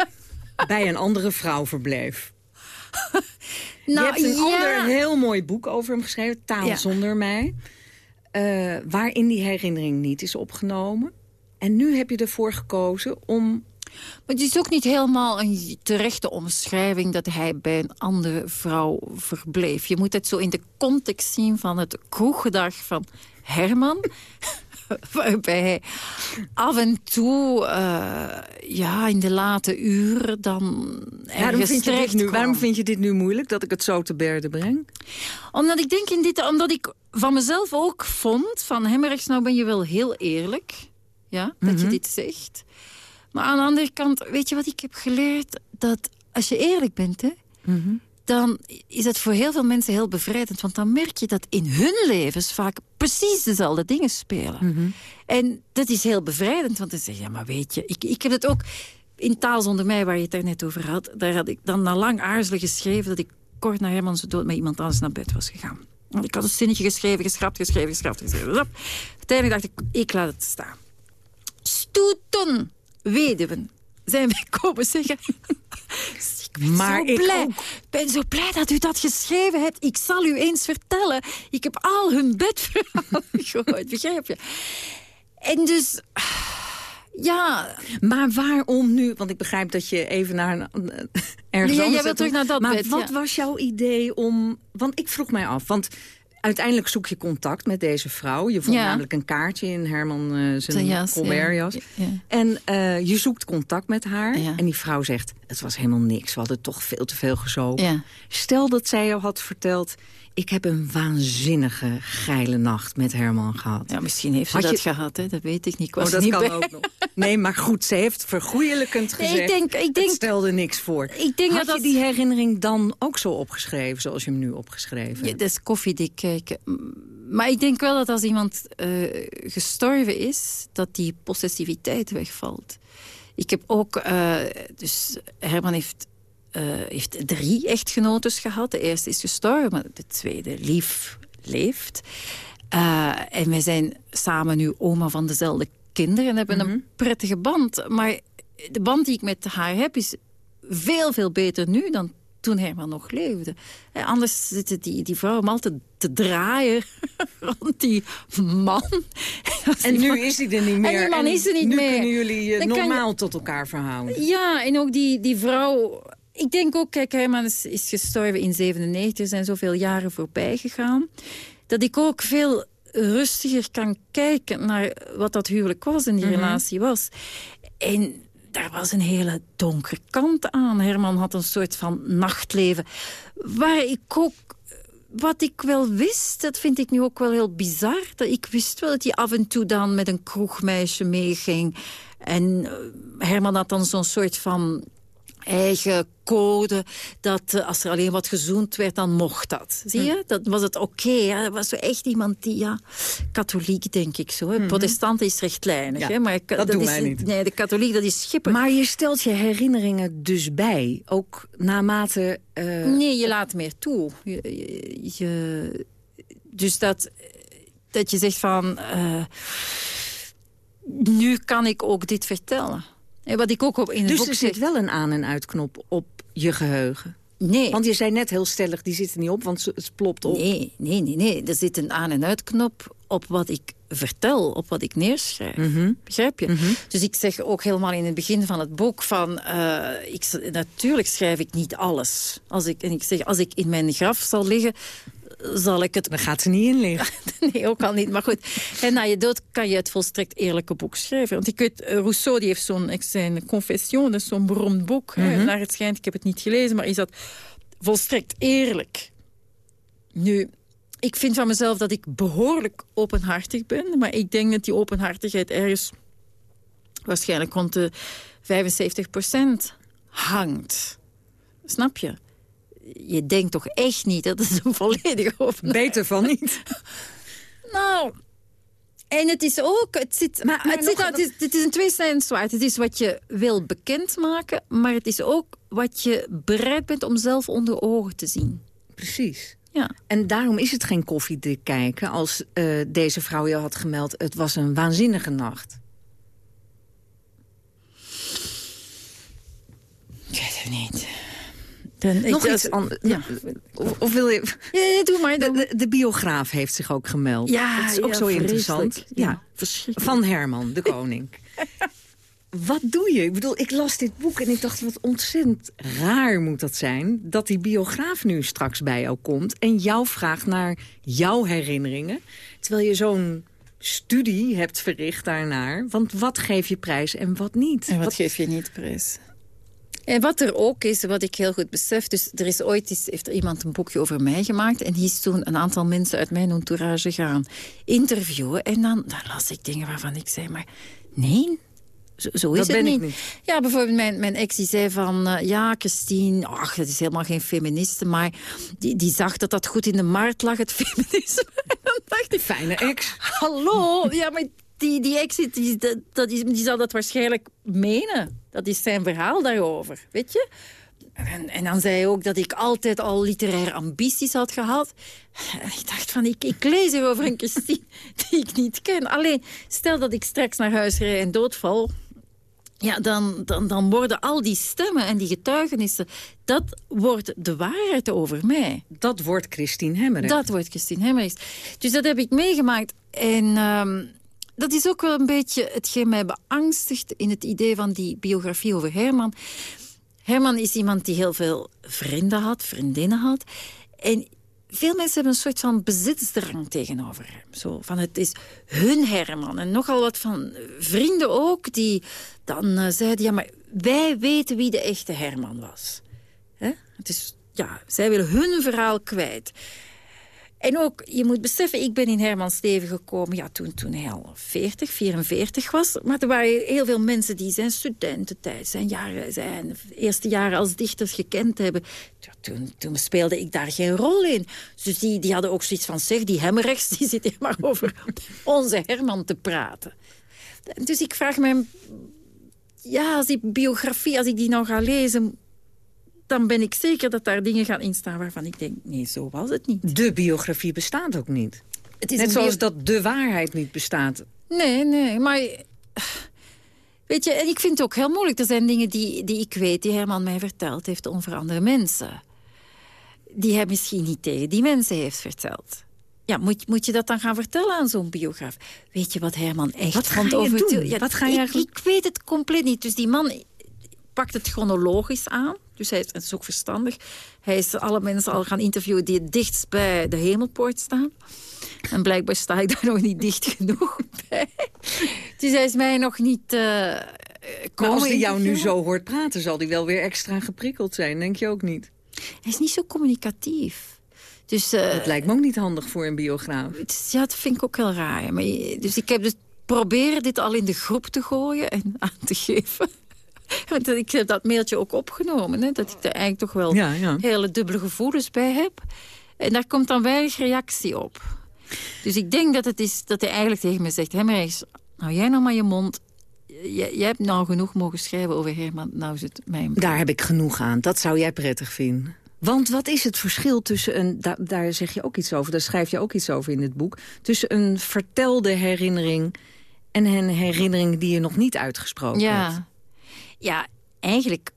Bij een andere vrouw verbleef. Nou, je hebt een ander heel mooi boek over hem geschreven, Taal zonder mij. eh, waarin die herinnering niet is opgenomen. En nu heb je ervoor gekozen om maar het is ook niet helemaal een terechte omschrijving... dat hij bij een andere vrouw verbleef. Je moet het zo in de context zien van het kroeggedag van Herman... waarbij af en toe, uh, ja, in de late uren dan waarom vind, je dit nu, waarom vind je dit nu moeilijk, dat ik het zo te berden breng? Omdat ik denk in dit, omdat ik van mezelf ook vond... van Hemmerrechts, nou ben je wel heel eerlijk, ja, dat je mhm. dit zegt... Maar aan de andere kant, weet je wat ik heb geleerd? Dat als je eerlijk bent, hè, mhm. Dan is het voor heel veel mensen heel bevrijdend. Want dan merk je dat in hun levens vaak precies dezelfde dingen spelen. Mhm. En dat is heel bevrijdend, want dan zeg je, ja, maar weet je... Ik, ik heb het ook in Taal zonder mij, waar je het daar net over had... daar had ik dan na lang aarzelen geschreven... dat ik kort na Herman zijn dood met iemand anders naar bed was gegaan. Want ik had een zinnetje geschreven, geschrapt, geschreven, geschrapt, geschreven. Uiteindelijk dacht ik, ik laat het staan. Stoeten weduwen zijn wij komen zeggen... ik ben maar zo blij. Ik ben zo blij dat u dat geschreven hebt. Ik zal u eens vertellen. Ik heb al hun bedverhalen gehoord, begrijp je? En dus... Ja. Maar waarom nu? Want ik begrijp dat je even naar een, ergens ja, Jij wilt terug naar dat maar bed, wat was jouw idee om... Want ik vroeg mij af, want uiteindelijk zoek je contact met deze vrouw. Je vond namelijk een kaartje in Herman uh, zijn Colbertjas. Ja. En uh, je zoekt contact met haar. En die vrouw zegt, het was helemaal niks. We hadden toch veel te veel gezopen. Stel dat zij jou had verteld... Ik heb een waanzinnige geile nacht met Herman gehad. Ja, misschien heeft ze dat gehad, hè? dat weet ik niet. Ik was oh, dat niet kan ook nog. Nee, maar goed, ze heeft vergoeilijkend gezegd. Nee, ik denk, ik denk, stelde niks voor. Ik denk Had dat je die herinnering dan ook zo opgeschreven, zoals je hem nu opgeschreven hebt? Ja, dat is koffiedik kijken. Maar ik denk wel dat als iemand uh, gestorven is, dat die possessiviteit wegvalt. Ik heb ook, uh, dus Herman heeft heeft drie echtgenotes gehad. De eerste is gestorven, de tweede lief leeft. Uh, en wij zijn samen nu oma van dezelfde kinderen en hebben een mhm. prettige band. Maar de band die ik met haar heb is veel, veel beter nu dan toen Herman nog leefde. En anders zitten die, die vrouw om altijd te draaien rond die man. En nu is hij er niet meer. En die man is er niet nu meer. Nu kunnen jullie normaal tot elkaar verhouden. Ja, en ook die, die vrouw ik denk ook, kijk, Herman is, is gestorven in 97. Er zijn zoveel jaren voorbij gegaan. Dat ik ook veel rustiger kan kijken naar wat dat huwelijk was en die mhm. relatie was. En daar was een hele donkere kant aan. Herman had een soort van nachtleven. Waar ik ook wat ik wel wist, dat vind ik nu ook wel heel bizar. Dat ik wist wel dat hij af en toe dan met een kroegmeisje meeging. En eh, Herman had dan zo'n soort van eigen code. Dat uh, als er alleen wat gezoend werd, dan mocht dat. Zie je? Hm. Dat was het oké. Okay, dat was zo echt iemand die, ja, katholiek denk ik zo. Hè. Mhm. Protestant is rechtlijnig. Ja, hè? Maar dat, dat doen wij niet. Nee, de katholiek, dat is schipper. Maar je stelt je herinneringen dus bij. Ook naarmate... Uh... Nee, je laat meer toe. Je, je, dus dat, dat je zegt van... Uh, nu kan ik ook dit vertellen. Wat ik ook op in het dus boek er zit wel een aan- en uitknop op je geheugen? Nee. Want je zei net heel stellig, die zit er niet op, want het plopt op. Nee, nee, nee, nee. Er zit een aan- en uitknop op wat ik vertel, op wat ik neerschrijf. Mhm. Begrijp je? Mhm. Dus ik zeg ook helemaal in het begin van het boek van... Uh, ik, natuurlijk schrijf ik niet alles. Als ik, en ik zeg, als ik in mijn graf zal liggen, zal ik het... Dan gaat ze niet in liggen. nee, ook al niet. Maar goed, en na je dood kan je het volstrekt eerlijke boek schrijven. Want ik weet, eh, Rousseau die heeft zo'n zijn Confession, is zo'n beroemd boek. Mm Naar het schijnt, ik heb het niet gelezen, maar is dat volstrekt eerlijk. Nu, ik vind van mezelf dat ik behoorlijk openhartig ben. Maar ik denk dat die openhartigheid ergens waarschijnlijk rond de 75% hangt. Snap je? Je denkt toch echt niet dat het een volledige openheid Beter van niet. nou, en het is ook... Het, zit, maar, het, zit, het, is, het is een tweesnijdend zwaard. Het is wat je wil bekendmaken, maar het is ook wat je bereid bent om zelf onder ogen te zien. Precies. Ja. En daarom is het geen koffie kijken als uh, deze vrouw je had gemeld... het was een waanzinnige nacht. Ik weet het niet. Dan, Nog iets anders. Ja. Of, wil je... Ja, doe maar. De, de, biograaf heeft zich ook gemeld. Ja, dat is ook zo interessant. Ja, Van Herman, de koning. wat doe je? Ik bedoel, ik las dit boek en ik dacht, wat ontzettend raar moet dat zijn... dat die biograaf nu straks bij jou komt en jou vraagt naar jouw herinneringen... terwijl je zo'n studie hebt verricht daarnaar. Want wat geef je prijs en wat niet? En wat, geef je niet prijs? En wat er ook is, wat ik heel goed besef... dus er is ooit is, heeft er iemand een boekje over mij gemaakt... en die is toen een aantal mensen uit mijn entourage gaan interviewen. En dan, dan las ik dingen waarvan ik zei, maar nee, zo, zo is het niet. Ja, bijvoorbeeld mijn, mijn ex die zei van... Uh, ja, Christine, ach, dat is helemaal geen feministe... maar die, die zag dat dat goed in de markt lag, het feminisme. dan dacht ik... Fijne ex. Hallo, ja, maar die, die ex die, dat, is, die zal dat waarschijnlijk menen. Dat is zijn verhaal daarover, weet je? En, en, dan zei hij ook dat ik altijd al literaire ambities had gehad. En ik dacht van, ik, ik lees er over een Christine die ik niet ken. Alleen, stel dat ik straks naar huis rijd en doodval... Ja, dan, dan, dan worden al die stemmen en die getuigenissen... dat wordt de waarheid over mij. Dat wordt Christine Hemmerich. Dat wordt Christine Hemmerich. Dus dat heb ik meegemaakt. En ehm, dat is ook wel een beetje hetgeen mij beangstigt... in het idee van die biografie over Herman. Herman is iemand die heel veel vrienden had, vriendinnen had. En veel mensen hebben een soort van bezitsdrang tegenover hem. Zo van het is hun Herman. En nogal wat van vrienden ook die dan uh, zeiden... ja, maar wij weten wie de echte Herman was. Het is, ja, zij willen hun verhaal kwijt. En ook, je moet beseffen, ik ben in Hermans leven gekomen... Ja, toen, toen hij al 40, 44 was. Maar er waren heel veel mensen die zijn studententijd... zijn, jaren, zijn eerste jaren als dichters gekend hebben. Toen, toen speelde ik daar geen rol in. Dus die, die hadden ook zoiets van... zeg, die hemmerrechts die zit hier maar over onze Herman te praten. Dus ik vraag me... Ja, als die biografie, als ik die nou ga lezen dan ben ik zeker dat daar dingen gaan instaan waarvan ik denk, nee, zo was het niet. De biografie bestaat ook niet. Het is Net zoals dat de waarheid niet bestaat. Nee, nee, maar... Weet je, en ik vind het ook heel moeilijk. Er zijn dingen die, die ik weet, die Herman mij verteld heeft over andere mensen. Die hij misschien niet tegen die mensen heeft verteld. Ja, moet, moet je dat dan gaan vertellen aan zo'n biograaf? Weet je wat Herman echt wat vond over... Ja, wat ga je ik, ik weet het compleet niet. Dus die man pakt het chronologisch aan. Dus hij is ook verstandig. Hij is alle mensen al gaan interviewen die het dichtst bij de hemelpoort staan. En blijkbaar sta ik daar nog niet dicht genoeg bij. Dus hij is mij nog niet uh, komen. als hij jou nu zo hoort praten, zal hij wel weer extra geprikkeld zijn, denk je ook niet? Hij is niet zo communicatief. Dus, uh, dat lijkt me ook niet handig voor een biograaf. Ja, dat vind ik ook heel raar. Maar, dus ik heb dus proberen dit al in de groep te gooien en aan te geven. Want ik heb dat mailtje ook opgenomen. Hè, dat ik er eigenlijk toch wel hele dubbele gevoelens bij heb. En daar komt dan weinig reactie op. Dus ik denk dat, het is, dat hij eigenlijk tegen me zegt... Hemmerrechts, nou jij nou maar je mond. Jij, jij, hebt nou genoeg mogen schrijven over Herman. Nou is het mijn... Daar heb ik genoeg aan. Dat zou jij prettig vinden. Want wat is het verschil tussen een... Daar, daar zeg je ook iets over, daar schrijf je ook iets over in dit boek... tussen een vertelde herinnering en een herinnering die je nog niet uitgesproken ja. hebt. Ja, eigenlijk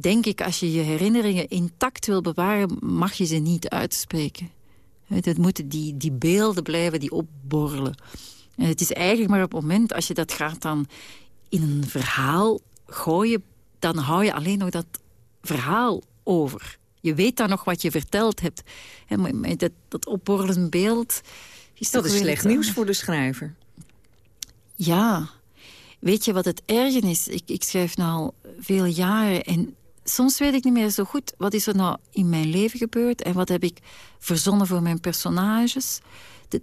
denk ik, als je je herinneringen intact wil bewaren... mag je ze niet uitspreken. Het moeten die, die beelden blijven die opborrelen. En het is eigenlijk maar op het moment als je dat gaat dan in een verhaal gooien... dan hou je alleen nog dat verhaal over. Je weet dan nog wat je verteld hebt. Maar dat, dat opborrelend beeld... Is dat is slecht nieuws voor de schrijver. Ja, Weet je wat het ergen is? Ik, ik schrijf nu al vele jaren en soms weet ik niet meer zo goed... wat is er nou in mijn leven gebeurd en wat heb ik verzonnen voor mijn personages.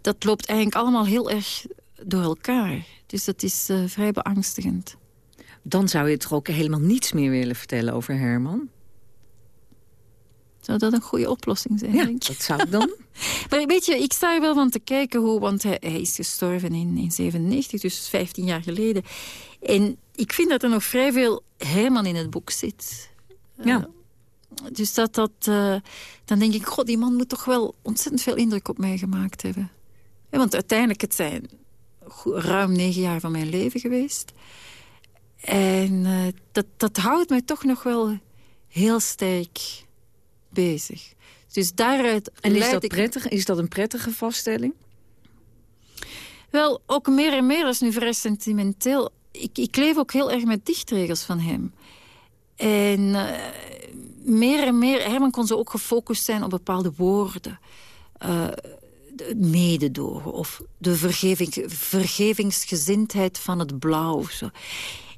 Dat, loopt eigenlijk allemaal heel erg door elkaar. Dus dat is uh, vrij beangstigend. Dan zou je toch ook helemaal niets meer willen vertellen over Herman? Zou dat een goede oplossing zijn? Ja, dat zou ik dan. maar weet je, ik sta er wel van te kijken hoe... want hij, hij is gestorven in, in 97, dus 15 jaar geleden. En ik vind dat er nog vrij veel Herman in het boek zit. Ja. Uh, dus dat dat... Uh, dan denk ik, god, die man moet toch wel ontzettend veel indruk op mij gemaakt hebben. Ja, want uiteindelijk, het zijn ruim negen jaar van mijn leven geweest. En uh, dat, dat houdt mij toch nog wel heel sterk bezig. Dus daaruit en is dat, prettig? is dat een prettige vaststelling? Wel, ook meer en meer, dat is nu vrij sentimenteel. Ik, ik leef ook heel erg met dichtregels van hem. En eh, meer en meer, Herman kon zo ook gefocust zijn op bepaalde woorden. Uh, mededogen of de vergeving, vergevingsgezindheid van het blauw. Zo.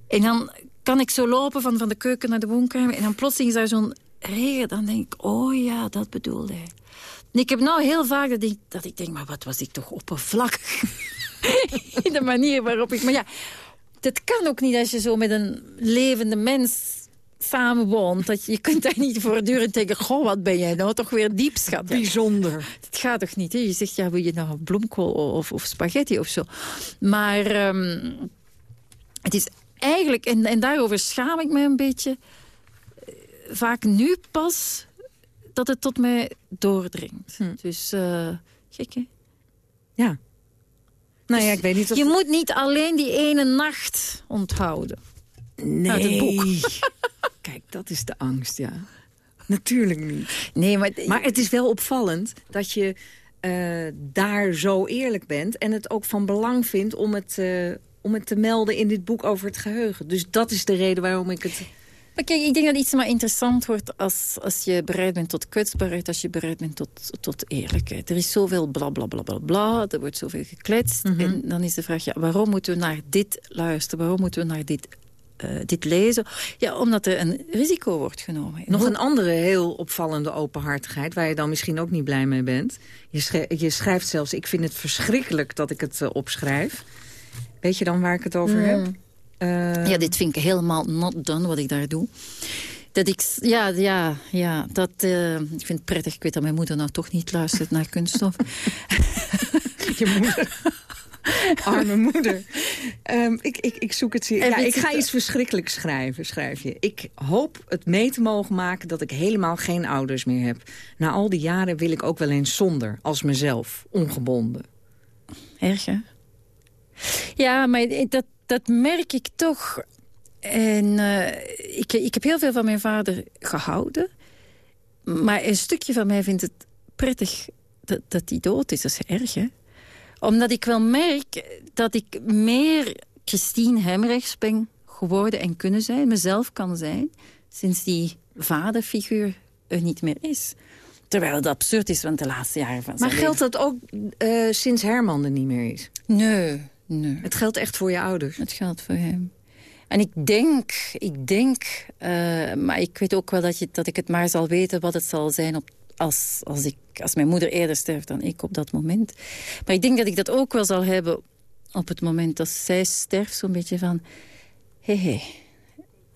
En dan kan ik zo lopen van, van de keuken naar de woonkamer... en dan plotseling is daar zo'n Dan denk ik, oh ja, dat bedoelde hij. En ik heb nou heel vaak dat ik, dat ik denk, maar wat was ik toch oppervlakkig. In de manier waarop ik... Maar ja, dat kan ook niet als je zo met een levende mens samenwoont. Dat je, je kunt daar niet voortdurend denken... goh, wat ben jij nou toch weer diep, schat. Bijzonder. Het gaat toch niet, hè? Je zegt, ja, wil je nou bloemkool of, of spaghetti of zo? Maar um, het is eigenlijk... En, en daarover schaam ik me een beetje... vaak nu pas dat het tot mij doordringt. Hm. Dus, uh, gek, hè? Ja. Nou ja, ik weet niet of... Je moet niet alleen die ene nacht onthouden. Nee. Uit het boek. Kijk, dat is de angst, ja. Natuurlijk niet. Nee, maar... maar het is wel opvallend dat je uh, daar zo eerlijk bent... en het ook van belang vindt om het, uh, om het te melden in dit boek over het geheugen. Dus dat is de reden waarom ik het... Maar kijk, ik denk dat iets maar interessant wordt als, als je bereid bent tot kwetsbaarheid, als je bereid bent tot, tot eerlijkheid. Er is zoveel bla bla bla bla bla, er wordt zoveel gekletst. Mm -hmm. En dan is de vraag, ja, waarom moeten we naar dit luisteren? Waarom moeten we naar dit uh, dit lezen. Ja, omdat er een risico wordt genomen. Nog een andere heel opvallende openhartigheid... waar je dan misschien ook niet blij mee bent. Je, schrijft, je schrijft zelfs, ik vind het verschrikkelijk dat ik het uh, opschrijf. Weet je dan waar ik het over mm. heb? Uh, ja, dit vind ik helemaal not done, wat ik daar doe. Dat ik, ja, ja, ja, dat, ik vind het prettig. Ik weet dat mijn moeder nou toch niet luistert naar kunststof. je moeder... Arme moeder. Um, ik, ik, ik zoek het hier. Ja, ik ga iets verschrikkelijks schrijven, schrijf je. Ik hoop het mee te mogen maken dat ik helemaal geen ouders meer heb. Na al die jaren wil ik ook wel eens zonder, als mezelf, ongebonden. Erg, hè? Ja, maar dat, dat merk ik toch. En uh, ik, ik heb heel veel van mijn vader gehouden. Maar een stukje van mij vindt het prettig dat, dat hij dood is. Dat is erg, hè? Omdat ik wel merk dat ik meer Christine Hemrechts ben geworden en kunnen zijn. Mezelf kan zijn. Sinds die vaderfiguur er niet meer is. Terwijl het absurd is, want de laatste jaren van Maar geldt dat ook uh, sinds Herman er niet meer is? Nee, nee. Het geldt echt voor je ouders? Het geldt voor hem. En ik denk, ik denk, uh, maar ik weet ook wel dat, je, dat ik het maar zal weten wat het zal zijn op als, als, ik, als mijn moeder eerder sterft dan ik op dat moment. Maar ik denk dat ik dat ook wel zal hebben op het moment dat zij sterft. Zo'n beetje van, hé, hey, hey.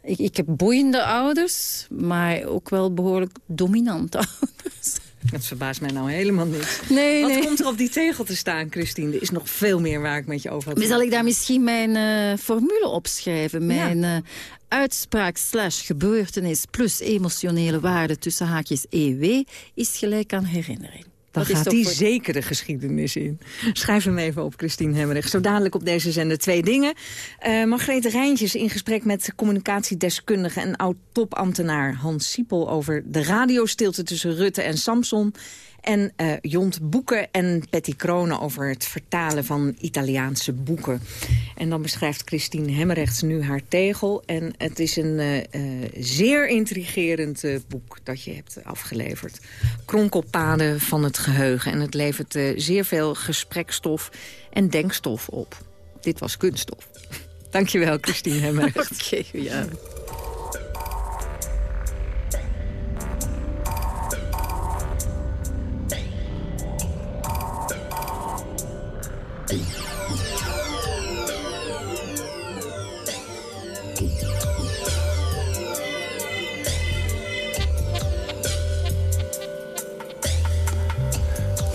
Ik, ik heb boeiende ouders, maar ook wel behoorlijk dominante ouders. Dat verbaast mij nou helemaal niet. Nee, Wat nee. komt er op die tegel te staan, Christine? Er is nog veel meer waar ik met je over had. Zal ik daar misschien mijn uh, formule opschrijven? Mijn ja. uh, uitspraak slash gebeurtenis plus emotionele waarde tussen haakjes EW is gelijk aan herinnering. Dan gaat die voor... zeker de geschiedenis in. Schrijf hem even op, Christine Hemmerich. Zo dadelijk op deze zender twee dingen. Uh, Margrethe Rijntjes in gesprek met communicatiedeskundige... en oud-topambtenaar Hans Siepel over de radiostilte tussen Rutte en Samson... En uh, Jont Boeken en Patty Kronen over het vertalen van Italiaanse boeken. En dan beschrijft Christine Hemmerrechts nu haar tegel. En het is een uh, uh, zeer intrigerend boek dat je hebt afgeleverd. Kronkelpaden van het geheugen. En het levert zeer veel gesprekstof en denkstof op. Dit was kunststof. Dankjewel, Christine Hemmerrechts. Oké, okay, ja.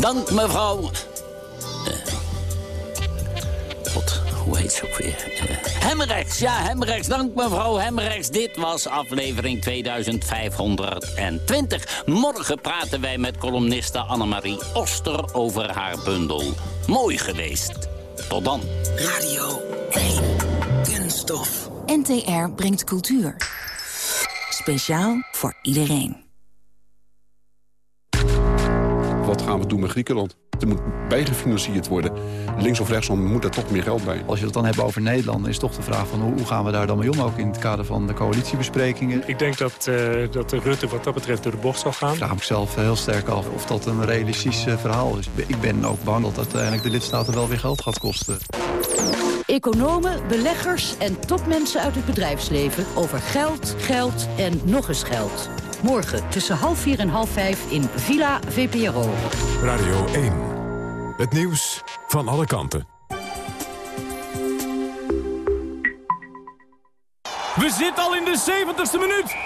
Dank mevrouw... Uh, God, hoe heet ze ook weer? Uh, Hemrechts, ja, Hemrechts. Dank mevrouw Hemrechts. Dit was aflevering 2520. Morgen praten wij met columniste Annemarie Oster over haar bundel. Mooi geweest. Tot dan. Radio 1. Kunststof. NTR brengt cultuur. Speciaal voor iedereen. Wat gaan we doen met Griekenland? Er moet bijgefinancierd worden. Links of rechtsom moet er toch meer geld bij. Als je het dan hebt over Nederland, is toch de vraag van hoe gaan we daar dan mee om? Ook in het kader van de coalitiebesprekingen. Ik denk dat, uh, dat Rutte wat dat betreft door de bocht zal gaan. Ik vraag me zelf heel sterk af of dat een realistisch uh, verhaal is. Ik ben ook bang dat uiteindelijk de lidstaten wel weer geld gaat kosten. Economen, beleggers en topmensen uit het bedrijfsleven over geld, geld en nog eens geld. Morgen tussen half vier en half vijf in Villa VPRO. Radio 1. Het nieuws van alle kanten. We zitten al in de 70ste minuut.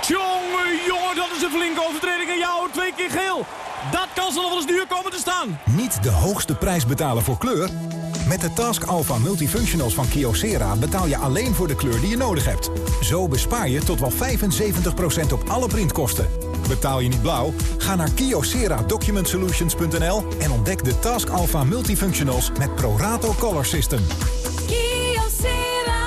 Tjonge, jongen, dat is een flinke overtreding. En jou twee keer geel. Dat kan ze nog wel eens duur komen te staan. Niet de hoogste prijs betalen voor kleur? Met de Task Alpha Multifunctionals van Kyocera betaal je alleen voor de kleur die je nodig hebt. Zo bespaar je tot wel 75% op alle printkosten. Betaal je niet blauw? Ga naar kyocera-document-solutions.nl en ontdek de Task Alpha Multifunctionals met ProRato Color System. Kyocera.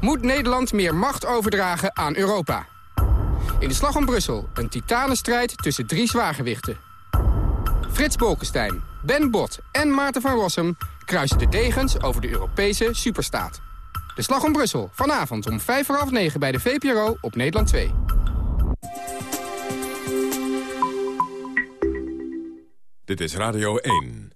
Moet Nederland meer macht overdragen aan Europa? In de Slag om Brussel, een titanenstrijd tussen drie zwaargewichten. Frits Bolkestein, Ben Bot en Maarten van Rossum kruisen de degens over de Europese superstaat. De Slag om Brussel, vanavond om vijf voor half negen bij de VPRO op Nederland 2. Dit is Radio 1.